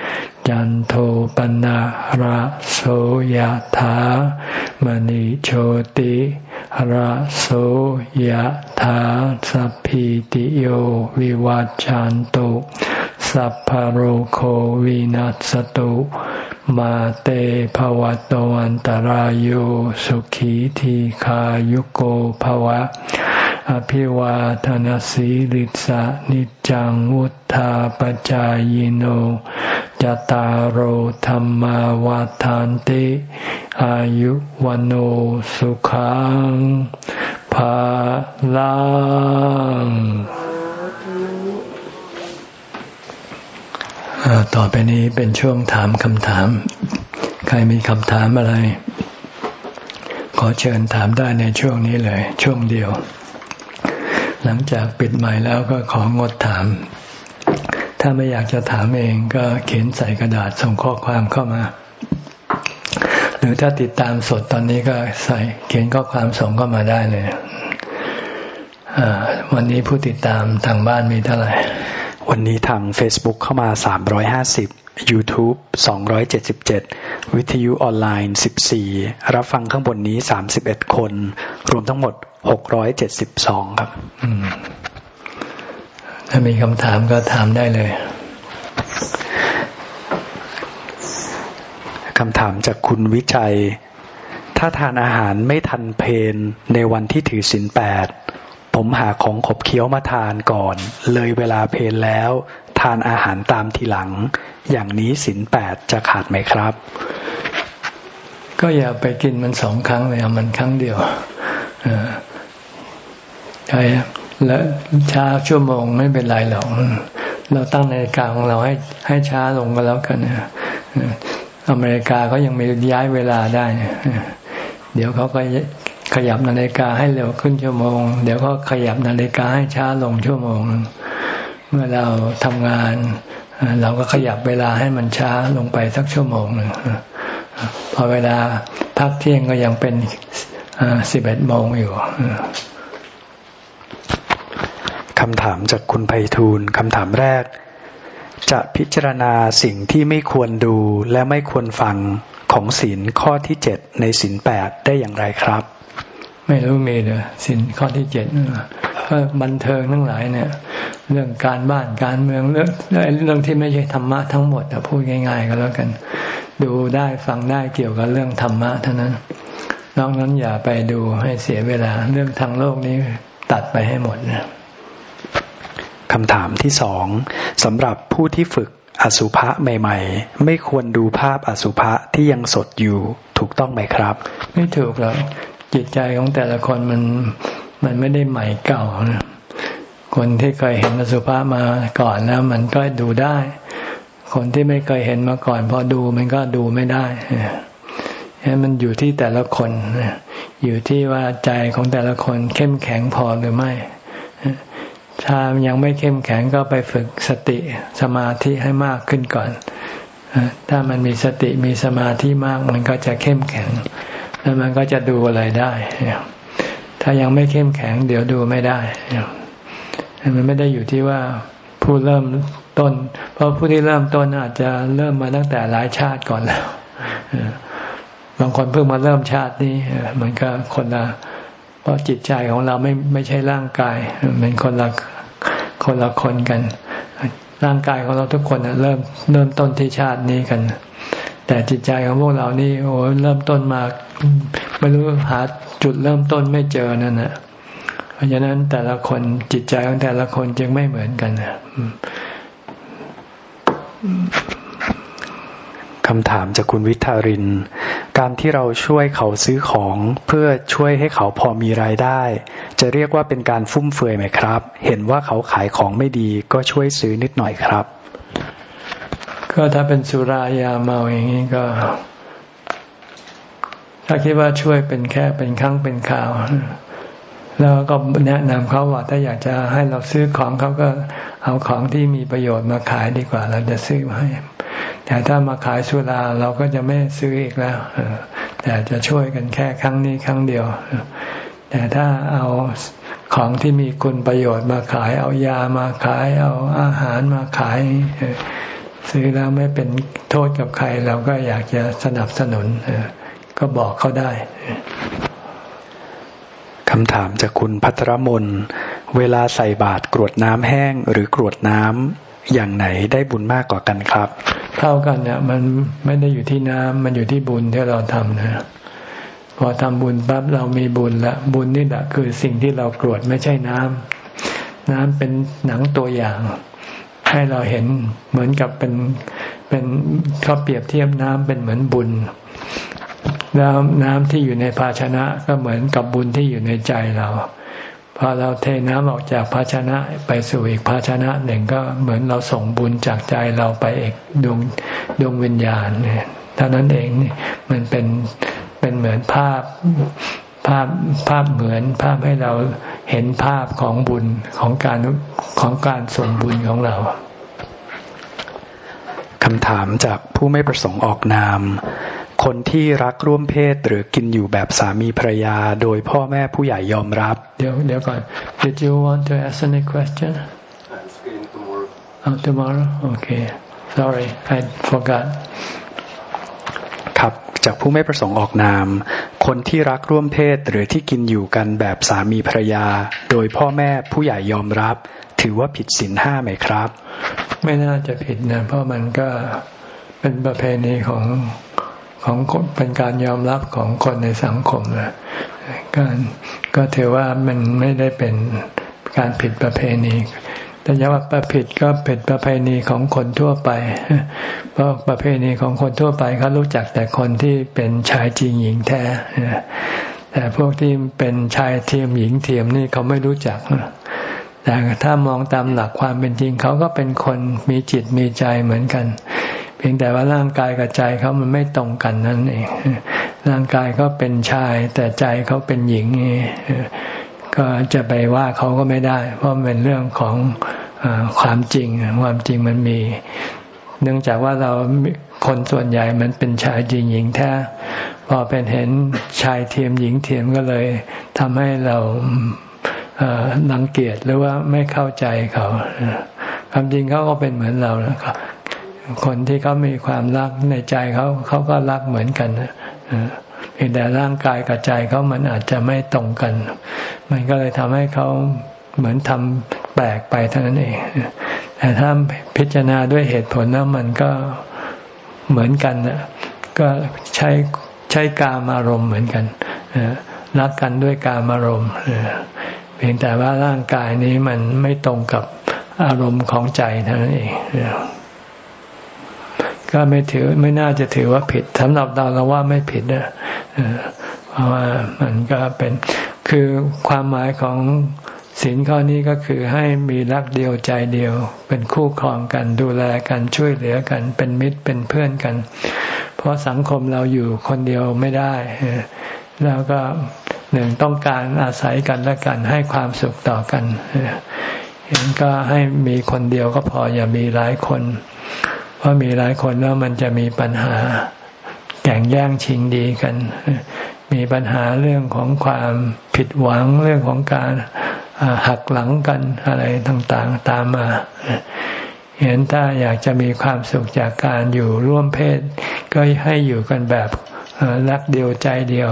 จันโทปนะระโสยธามณิโชติระโสยธาสัพพิติโยวิวัจจันตุสัพพโรโควินัสตุมาเตภวะตวันตารโยสุขีทีขายุโกภวะ อภิวาทนสีลิสะนิจังวุธาปจายโน จตารโหธรรมวาทานติ อายุวันโอสุขังภาลังต่อไปนี้เป็นช่วงถามคำถาม ใครมีคำถามอะไร ขอเชิญถามได้ในช่วงนี้เลย ช่วงเดียว หลังจากปิดใหม่แล้วก็ของดถาม ถ้าไม่อยากจะถามเองก็เขียนใส่กระดาษส่งข้อความเข้ามา หรือถ้าติดตามสดตอนนี้ก็ใส่เขียนข้อความส่งเข้ามาได้เลยวันนี้ผู้ติดตามทางบ้านมีเท่าไหร่ วันนี้ทาง Facebook เข้ามา 350 YouTube 277 วิทยุออนไลน์ 14 รับฟังข้างบนนี้ 31 คน รวมทั้งหมด 672 ครับ ถ้ามีคำถามก็ถามได้เลยคำถามจากคุณวิจัย ถ้าทานอาหารไม่ทันเพนในวันที่ถือศีลแปด ผมหาของขบเคี้ยวมาทานก่อน เลยเวลาเพนแล้ว ทานอาหารตามทีหลัง อย่างนี้ศีลแปดจะขาดไหมครับ ก็อย่าไปกินมันสองครั้งเลยมันครั้งเดียวใช่ แล้วช้าชั่วโมงไม่เป็นไรหรอกเราตั้งนาฬิกาของเราให้ให้ช้าลงก็แล้วกันอเมริกาก็ยังมีย้ายเวลาได้ เดี๋ยวเขาก็ขยับนาฬิกาให้เร็วขึ้นชั่วโมง เดี๋ยวก็ขยับนาฬิกาให้ช้าลงชั่วโมง เมื่อเราทำงานเราก็ขยับเวลาให้มันช้าลงไปสักชั่วโมงหนึ่งพอเวลาพักเที่ยงก็ยังเป็นสิบเอ็ดโมงอยู่ คำถามจากคุณไพฑูรย์คำถามแรก จะพิจารณาสิ่งที่ไม่ควรดูและไม่ควรฟังของศีลข้อที่เจ็ดในศีลแปดได้อย่างไรครับ ไม่รู้มีเลยศีลข้อที่เจ็ดบันเทิงทั้งหลายเนี่ย เรื่องการบ้านการเมืองเรื่องเรื่องที่ไม่ใช่ธรรมะทั้งหมดพูดง่าย ๆ ก็แล้วกัน ดูได้ฟังได้เกี่ยวกับเรื่องธรรมะเท่านั้นนอกนั้นอย่าไปดูให้เสียเวลาเรื่องทางโลกนี้ตัดไปให้หมดนะ คำถามที่สองสำหรับผู้ที่ฝึกอสุภะใหม่ๆ ไม่ควรดูภาพอสุภะที่ยังสดอยู่ถูกต้องไหมครับ ไม่ถูกหรอกจิตใจของแต่ละคนมันมันไม่ได้ใหม่เก่านะคนที่เคยเห็นอสุภะมาก่อนแล้ว มันก็ดูได้ คนที่ไม่เคยเห็นมาก่อน พอดูมันก็ดูไม่ได้มันอยู่ที่แต่ละคนอยู่ที่ว่าใจของแต่ละคนเข้มแข็งพอหรือไม่ ถ้ายังไม่เข้มแข็งก็ไปฝึกสติสมาธิให้มากขึ้นก่อน ถ้ามันมีสติมีสมาธิมากมันก็จะเข้มแข็ง แล้วมันก็จะดูอะไรได้ ถ้ายังไม่เข้มแข็ง เดี๋ยวดูไม่ได้ มันไม่ได้อยู่ที่ว่าผู้เริ่มต้น เพราะผู้ที่เริ่มต้นอาจจะเริ่มมาตั้งแต่หลายชาติก่อนแล้ว บางคนเพิ่งมาเริ่มชาตินี้มันก็คนละ เพราะจิตใจของเราไม่ไม่ใช่ร่างกายเป็นคนละคนละคนกัน ร่างกายของเราทุกคนเริ่มเริ่มต้นที่ชาตินี้กัน แต่จิตใจของพวกเรานี่โอ้เริ่มต้นมาไม่รู้หาจุดเริ่มต้นไม่เจอนั่นแหะเพราะฉะนั้นแต่ละคนจิตใจของแต่ละคนจึงไม่เหมือนกันคำถามจากคุณวิทาริน การที่เราช่วยเขาซื้อของเพื่อช่วยให้เขาพอมีรายได้ จะเรียกว่าเป็นการฟุ่มเฟือยไหมครับ เห็นว่าเขาขายของไม่ดีก็ช่วยซื้อนิดหน่อยครับ ก็ถ้าเป็นสุรายาเมาอย่างนี้ก็ ถ้าคิดว่าช่วยเป็นแค่เป็นครั้งเป็นข่าวแล้วก็แนะนำเขาว่าถ้าอยากจะให้เราซื้อของเขาก็เอาของที่มีประโยชน์มาขายดีกว่า เราจะซื้อมาให้ แต่ถ้ามาขายสุราเราก็จะไม่ซื้ออีกแล้วแต่จะช่วยกันแค่ครั้งนี้ครั้งเดียว แต่ถ้าเอาของที่มีคุณประโยชน์มาขาย เอายามาขาย เอาอาหารมาขาย ซื้อแล้วไม่เป็นโทษกับใคร เราก็อยากจะสนับสนุนก็บอกเขาได้คำถามจากคุณพัทรมน เวลาใส่บาตรกรวดน้ำแห้งหรือกรวดน้ำ อย่างไหนได้บุญมากกว่ากันครับ เท่ากันเนี่ยมันไม่ได้อยู่ที่น้ำมันอยู่ที่บุญที่เราทำนะพอทำบุญปั๊บเรามีบุญละบุญนี่แหละคือสิ่งที่เรากรวดไม่ใช่น้ำน้ำเป็นหนังตัวอย่าง ให้เราเห็นเหมือนกับเป็นเป็นเขาเปรียบเทียบน้ำเป็นเหมือนบุญแล้วน้ำที่อยู่ในภาชนะก็เหมือนกับบุญที่อยู่ในใจเรา พอเราเทน้ำออกจากภาชนะไปสู่อีกภาชนะหนึ่งก็เหมือนเราส่งบุญจากใจเราไปอีกดวงดวงวิญญาณเนี่ยเท่านั้นเองนี่มันเป็นเป็นเหมือนภาพภาพภาพเหมือนภาพให้เราเห็นภาพของบุญของการของการส่งบุญของเราคำถามจากผู้ไม่ประสงค์ออกนาม คนที่รักร่วมเพศหรือกินอยู่แบบสามีภรรยา โดยพ่อแม่ผู้ใหญ่ยอมรับ เดี๋ยวเดี๋ยวก่อน Did you want to ask any question? Oh, tomorrow? Okay. Sorry, I forgot. ครับจากผู้ไม่ประสงค์ออกนาม คนที่รักร่วมเพศหรือที่กินอยู่กันแบบสามีภรรยา โดยพ่อแม่ผู้ใหญ่ยอมรับ ถือว่าผิดศีลห้าไหมครับ ไม่น่าจะผิดนะ เพราะมันก็เป็นประเพณีของ ของเป็นการยอมรับของคนในสังคมนะการก็ถือว่ามันไม่ได้เป็นการผิดประเพณีแต่ยาว่าประผิดก็เป็นประเพณีของคนทั่วไป เพราะประเพณีของคนทั่วไปเขารู้จักแต่คนที่เป็นชายจริงหญิงแท้แต่พวกที่เป็นชายเทียมหญิงเทียมนี่เขาไม่รู้จักแต่ถ้ามองตามหลักความเป็นจริงเขาก็เป็นคนมีจิตมีใจเหมือนกัน พียงแต่ว่าร่างกายกับใจเขามันไม่ตรงกันนั่นเอง ร่างกายเขาเป็นชาย แต่ใจเขาเป็นหญิงนี่ก็จะไปว่าเขาก็ไม่ได้ เพราะเป็นเรื่องของอความจริง ความจริงมันมี เนื่องจากว่าเราคนส่วนใหญ่มันเป็นชายจริงหญิงแท้พอเป็นเห็นชายเทียมหญิงเทียมก็เลยทำให้เราลังเกียจหรือว่าไม่เข้าใจเขาความจริงเขาก็เป็นเหมือนเราครับ คนที่เขามีความรักในใจเขาเขาก็รักเหมือนกันเพียงแต่ร่างกายกับใจเขามันอาจจะไม่ตรงกัน มันก็เลยทำให้เขาเหมือนทำแปลกไปเท่านั้นเอง แต่ถ้าพิจารณาด้วยเหตุผลแล้วมันก็เหมือนกันนะก็ใช้ใช้กามอารมณ์เหมือนกันรักกันด้วยกามอารมณ์เพียงแต่ว่าร่างกายนี้มันไม่ตรงกับอารมณ์ของใจเท่านั้นเอง ก็ไม่ถือไม่น่าจะถือว่าผิดสำหรับเราเราว่าไม่ผิดนะเพราะว่ามันก็เป็นคือความหมายของศีลข้อนี้ก็คือให้มีรักเดียวใจเดียว เป็นคู่ครองกันดูแลกันช่วยเหลือกัน เป็นมิตรเป็นเพื่อนกัน เพราะสังคมเราอยู่คนเดียวไม่ได้ แล้วก็หนึ่งต้องการอาศัยกันและกันให้ความสุขต่อกันเห็นก็ให้มีคนเดียวก็พออย่ามีหลายคน เพราะมีหลายคนแล้วมันจะมีปัญหาแข่งแย่งชิงดีกัน มีปัญหาเรื่องของความผิดหวังเรื่องของการหักหลังกันอะไรต่างๆตามมาเห็นถ้าอยากจะมีความสุขจากการอยู่ร่วมเพศ ก็ให้อยู่กันแบบรักเดียวใจเดียว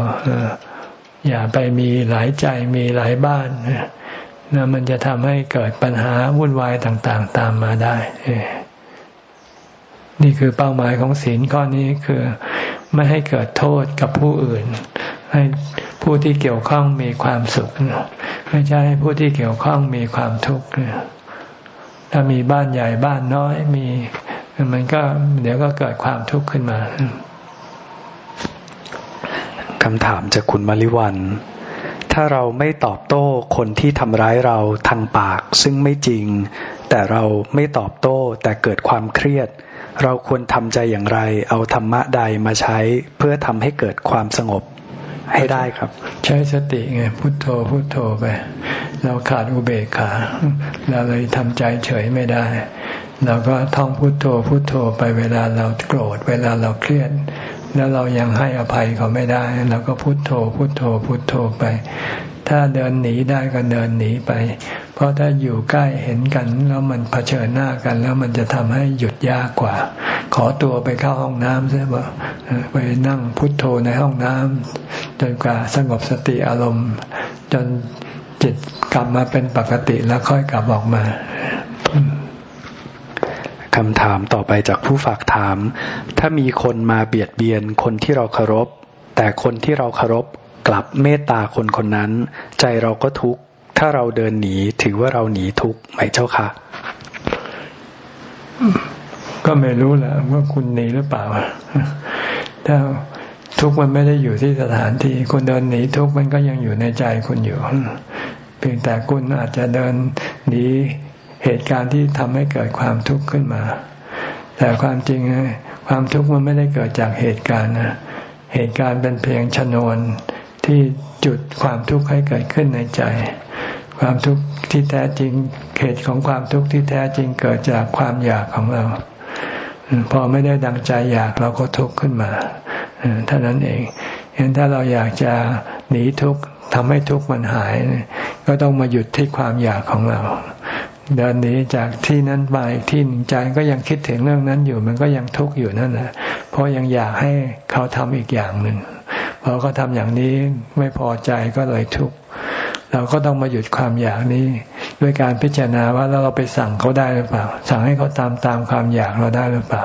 อย่าไปมีหลายใจมีหลายบ้านนะมันจะทำให้เกิดปัญหาวุ่นวายต่าง ๆ ตามมาได้ นี่คือเป้าหมายของศีลข้อนี้คือไม่ให้เกิดโทษกับผู้อื่น ให้ผู้ที่เกี่ยวข้องมีความสุข ไม่ใช่ให้ผู้ที่เกี่ยวข้องมีความทุกข์ถ้ามีบ้านใหญ่บ้านน้อยมีมันก็เดี๋ยวก็เกิดความทุกข์ขึ้นมาคำถามจากคุณมาริวัน ถ้าเราไม่ตอบโต้คนที่ทำร้ายเราทางปาก ซึ่งไม่จริง แต่เราไม่ตอบโต้แต่เกิดความเครียด เราควรทำใจอย่างไร เอาธรรมะใดมาใช้เพื่อทำให้เกิดความสงบให้ได้ครับ ใช้สติไงพุโทโธพุโทโธไป เราขาดอุเบกขาเราเลยทำใจเฉยไม่ได้ เราก็ท่องพุโทโธพุโทโธไปเวลาเราโกรธ เวลาเราเครียด แล้วเรายังให้อภัยเขาไม่ได้เราก็พุโทโธพุโทโธพุโทโธไป ถ้าเดินหนีได้ก็เดินหนีไป เพราะถ้าอยู่ใกล้เห็นกันแล้วมันเผชิญหน้ากัน แล้วมันจะทำให้หยุดยากกว่า ขอตัวไปเข้าห้องน้ำใช่ไหมไปนั่งพุทโธในห้องน้ำจนกว่าสงบสติอารมณ์ จนจิตกลับมาเป็นปกติแล้วค่อยกลับออกมาคำถามต่อไปจากผู้ฝากถาม ถ้ามีคนมาเบียดเบียนคนที่เราเคารพ แต่คนที่เราเคารพกลับเมตตาคนคนนั้น ใจเราก็ทุกข์ ถ้าเราเดินหนีถือว่าเราหนีทุกข์ไหมเจ้าคะก็ไม่รู้แหละว่าคุณหนีหรือเปล่าถ้าทุกข์มันไม่ได้อยู่ที่สถานที่คุณเดินหนีทุกข์มันก็ยังอยู่ในใจคุณอยู่ เพียงแต่คุณอาจจะเดินหนีเหตุการณ์ที่ทำให้เกิดความทุกข์ขึ้นมา แต่ความจริงความทุกข์มันไม่ได้เกิดจากเหตุการณ์นะเหตุการณ์เป็นเพียงชนวนที่จุดความทุกข์ให้เกิดขึ้นในใจ ความทุกข์ที่แท้จริงเหตุของความทุกข์ที่แท้จริงเกิดจากความอยากของเรา พอไม่ได้ดังใจอยากเราก็ทุกข์ขึ้นมาเท่านั้นเองเห็นถ้าเราอยากจะหนีทุกข์ทำให้ทุกข์มันหาย ก็ต้องมาหยุดที่ความอยากของเราเดินหนีจากที่นั้นไปที่หนึ่งใจก็ยังคิดถึงเรื่องนั้นอยู่ มันก็ยังทุกข์อยู่นั่นแหละเพราะยังอยากให้เขาทำอีกอย่างหนึ่งพอเขาทำอย่างนี้ไม่พอใจก็เลยทุกข์ เราก็ต้องมาหยุดความอยากนี้ ด้วยการพิจารณาว่าแล้วเราไปสั่งเขาได้หรือเปล่า สั่งให้เขาตามตามความอยากเราได้หรือเปล่า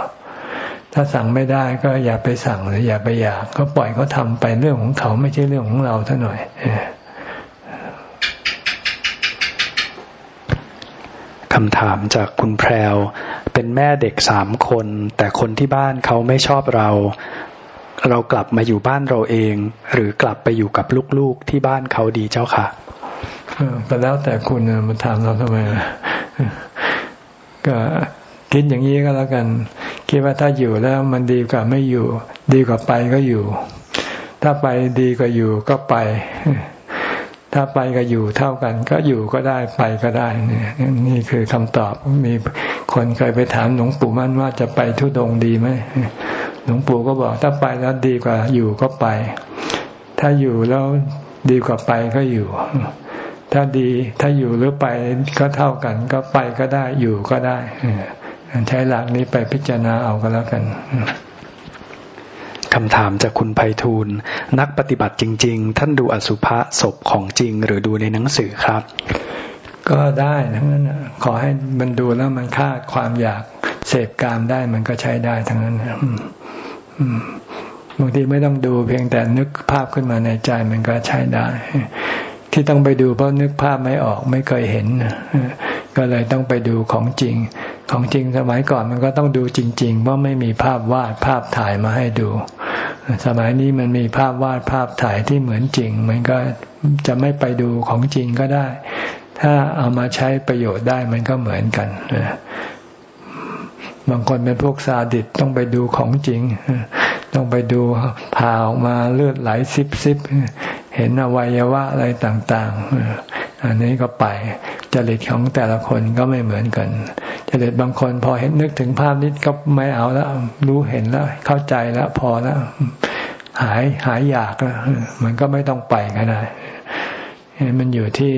ถ้าสั่งไม่ได้ก็อย่าไปสั่งหรืออย่าไปอยาก ก็ปล่อยเขาทาไปเรื่องของเขาไม่ใช่เรื่องของเราเท่าหน่อยคำถามจากคุณแพรว เป็นแม่เด็กสามคน แต่คนที่บ้านเขาไม่ชอบเรา เรากลับมาอยู่บ้านเราเอง หรือกลับไปอยู่กับลูกๆที่บ้านเขาดีเจ้าค่ะ ก็แล้วแต่คุณมาถามเราทำไมก็คิดอย่างนี้ก็แล้วกัน คิดว่าถ้าอยู่แล้วมันดีกว่าไม่อยู่ ดีกว่าไปก็อยู่ ถ้าไปดีกว่าอยู่ก็ไป ถ้าไปก็อยู่เท่ากัน ก็อยู่ก็ได้ไปก็ได้เนี่ยนี่คือคำตอบมีคนเคยไปถามหลวงปู่มั่นว่าจะไปทุดงดีไหมหลวงปู่ก็บอกถ้าไปแล้วดีกว่าอยู่ก็ไป ถ้าอยู่แล้วดีกว่าไปก็อยู่ ถ้าดีถ้าอยู่หรือไปก็เท่ากัน ก็ไปก็ได้อยู่ก็ได้ใช้หลักนี้ไปพิจารณาเอาก็แล้วกันคำถามจากคุณไพฑูรย์นักปฏิบัติจริง ๆ ท่านดูอสุภะศพของจริง หรือดูในหนังสือครับ ก็ได้ทั้งนั้นขอให้มันดูแล้วมันฆ่าความอยากเสพกามได้มันก็ใช้ได้ทั้งนั้นบางทีไม่ต้องดูเพียงแต่นึกภาพขึ้นมาในใจมันก็ใช้ได้ ที่ต้องไปดูเพราะนึกภาพไม่ออกไม่เคยเห็น ก็เลยต้องไปดูของจริง ของจริงสมัยก่อนมันก็ต้องดูจริงๆเพราะไม่มีภาพวาดภาพถ่ายมาให้ดู สมัยนี้มันมีภาพวาดภาพถ่ายที่เหมือนจริง มันก็จะไม่ไปดูของจริงก็ได้ ถ้าเอามาใช้ประโยชน์ได้มันก็เหมือนกันบางคนเป็นพวกซาดิสต้องไปดูของจริง ต้องไปดูผ่าออกมาเลือดไหลซิบซิบ เห็นอวัยวะอะไรต่างๆ อันนี้ก็ไปจริตของแต่ละคนก็ไม่เหมือนกัน จริตบางคนพอเห็นนึกถึงภาพนี้ก็ไม่เอาแล้ว รู้เห็นแล้ว เข้าใจแล้วพอแล้วหายหายอยากแล้วมันก็ไม่ต้องไปก็ได้มันอยู่ที่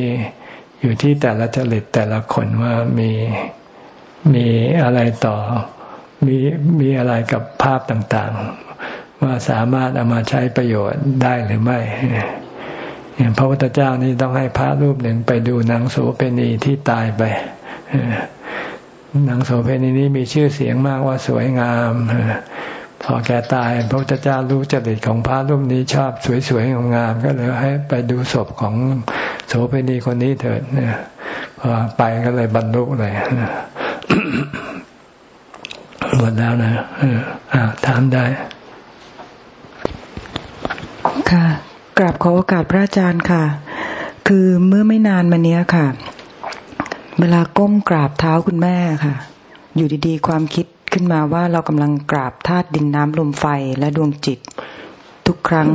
อยู่ที่แต่ละจริตแต่ละคนว่ามีมีอะไรต่อมีมีอะไรกับภาพต่างๆ ว่าสามารถเอามาใช้ประโยชน์ได้หรือไม่ อย่างพระพุทธเจ้านี่ต้องให้พระรูปหนึ่งไปดูนางโสเภณีที่ตายไปนางโสเภณีนี้มีชื่อเสียงมากว่าสวยงามพอแกตายพระพุทธเจ้ารู้จริตของพระรูปนี้ชอบสวยๆงามก็เลยให้ไปดูศพของโสเภณีคนนี้เถิดเนี่ยพอไปก็เลยบรรลุเลยหมดแล้วนะอ่าถามได้ ค่ะ กราบขอโอกาสพระอาจารย์ค่ะ คือเมื่อไม่นานมานี้ค่ะ เวลาก้มกราบเท้าคุณแม่ค่ะ อยู่ดีๆ ความคิดขึ้นมาว่าเรากำลังกราบธาตุดินน้ำลมไฟและดวงจิต ทุกครั้ง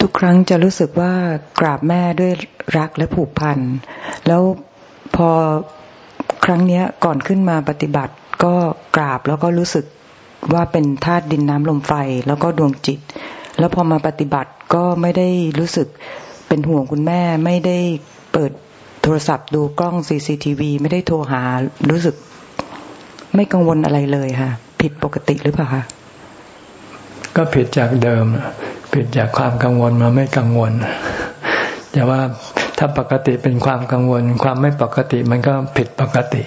ทุกครั้งจะรู้สึกว่ากราบแม่ด้วยรักและผูกพัน แล้วพอครั้งนี้ก่อนขึ้นมาปฏิบัติก็กราบแล้วก็รู้สึกว่าเป็นธาตุดินน้ำลมไฟ แล้วก็ดวงจิต แล้วพอมาปฏิบัติก็ไม่ได้รู้สึกเป็นห่วงคุณแม่ ไม่ได้เปิดโทรศัพท์ดูกล้องซีซีทีวีไม่ได้โทรหารู้สึก ไม่กังวลอะไรเลยค่ะ ผิดปกติหรือเปล่าคะก็ผิดจากเดิม ผิดจากความกังวลมาไม่กังวล แต่ว่าถ้าปกติเป็นความกังวล ความไม่ปกติมันก็ผิดปกติ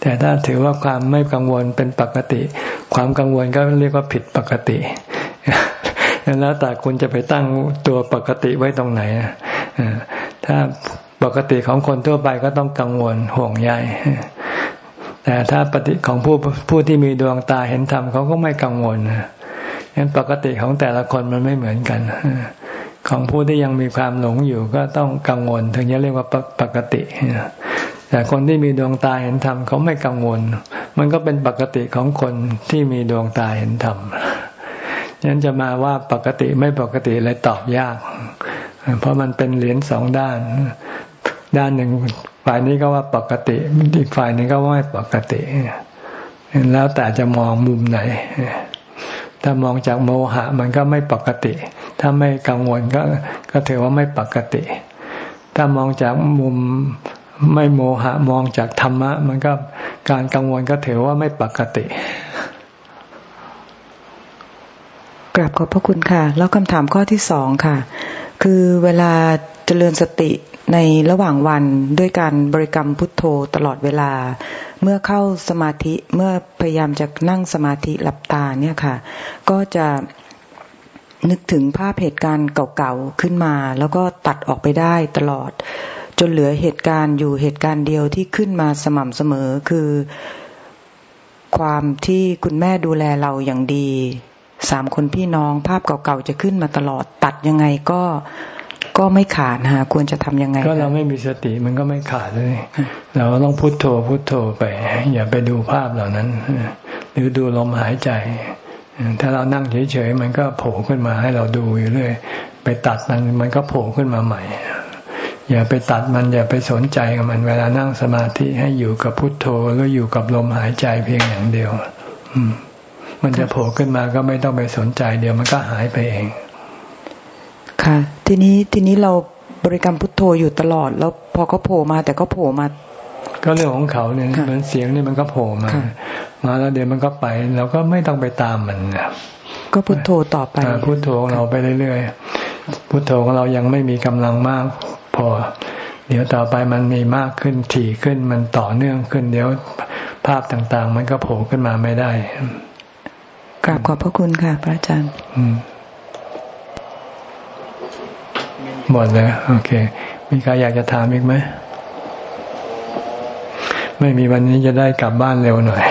แต่ถ้าถือว่าความไม่กังวลเป็นปกติ ความกังวลก็เรียกว่าผิดปกติ แล้วแต่คุณจะไปตั้งตัวปกติไว้ตรงไหนถ้าปกติของคนทั่วไปก็ต้องกังวลห่วงใยแต่ถ้าปฏิของผู้ผู้ที่มีดวงตาเห็นธรรมเขาก็ไม่กังวลงั้นปกติของแต่ละคนมันไม่เหมือนกัน ของผู้ที่ยังมีความหลงอยู่ก็ต้องกังวล ถึงจะเรียกว่าปกติ แต่คนที่มีดวงตาเห็นธรรมเขาไม่กังวล มันก็เป็นปกติของคนที่มีดวงตาเห็นธรรม นั้นจะมาว่าปกติไม่ปกติเลยตอบยาก เพราะมันเป็นเหรียญสองด้าน ด้านหนึ่งฝ่ายนี้ก็ว่าปกติอีกฝ่ายนึงก็ว่าไม่ปกติ แล้วแต่จะมองมุมไหน ถ้ามองจากโมหะมันก็ไม่ปกติ ถ้าไม่กังวลก็ก็ถือว่าไม่ปกติ ถ้ามองจากมุมไม่โมหะมองจากธรรมะ มันก็การกังวลก็ถือว่าไม่ปกติ กราบขอบพระคุณค่ะ แล้วคำถามข้อที่สองค่ะ คือเวลาเจริญสติในระหว่างวันด้วยการบริกรรมพุทโธตลอดเวลา เมื่อเข้าสมาธิเมื่อพยายามจะนั่งสมาธิหลับตาเนี่ยค่ะ ก็จะนึกถึงภาพเหตุการณ์เก่าๆขึ้นมา แล้วก็ตัดออกไปได้ตลอด จนเหลือเหตุการณ์อยู่เหตุการณ์เดียวที่ขึ้นมาสม่ำเสมอคือความที่คุณแม่ดูแลเราอย่างดี สามคนพี่น้องภาพเก่าๆจะขึ้นมาตลอดตัดยังไงก็ก็ไม่ขาดฮะควรจะทำยังไง ก็เราไม่มีสติมันก็ไม่ขาดเลย เราต้องพุโทโธพุโทโธไป อย่าไปดูภาพเหล่านั้น หรือดูลมหายใจ ถ้าเรานั่งเฉยๆมันก็โผล่ขึ้นมาให้เราดูอยู่เรื่อยไปตัดมันมันก็โผล่ขึ้นมาใหม่ อย่าไปตัดมันอย่าไปสนใจกับมัน เวลานั่งสมาธิให้อยู่กับพุทโธหรืออยู่กับลมหายใจเพียงอย่างเดียว อืม มันจะโผล่ขึ้นมาก็ไม่ต้องไปสนใจ เดี๋ยวมันก็หายไปเอง ค่ะ ทีนี้ทีนี้เราบริกรรมพุทโธอยู่ตลอด แล้วพอเขาโผล่มาแต่ก็โผล่มา ก็เรื่องของเขาเนี่ยเหมือนเสียงนี่มันก็โผล่มา มาแล้วเดี๋ยวมันก็ไปเราก็ไม่ต้องไปตามมันก็พุทโธต่อไปพุทโธของเราไปเรื่อยๆพุทโธของเรายังไม่มีกำลังมากพอ เดี๋ยวต่อไปมันมีมากขึ้นถี่ขึ้นมันต่อเนื่องขึ้น เดี๋ยวภาพต่างๆ มันก็โผล่ขึ้นมาไม่ได้ กราบขอบพระคุณค่ะ พระอาจารย์หมดเลยโอเค มีใครอยากจะถามอีกไหม ไม่มีวันนี้จะได้กลับบ้านเร็วหน่อย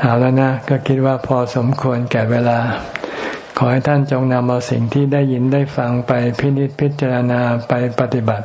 เอาแล้วนะก็คิดว่าพอสมควรแก่เวลา ขอให้ท่านจงนำเอาสิ่งที่ได้ยินได้ฟังไปพินิจพิจารณาไปปฏิบัติ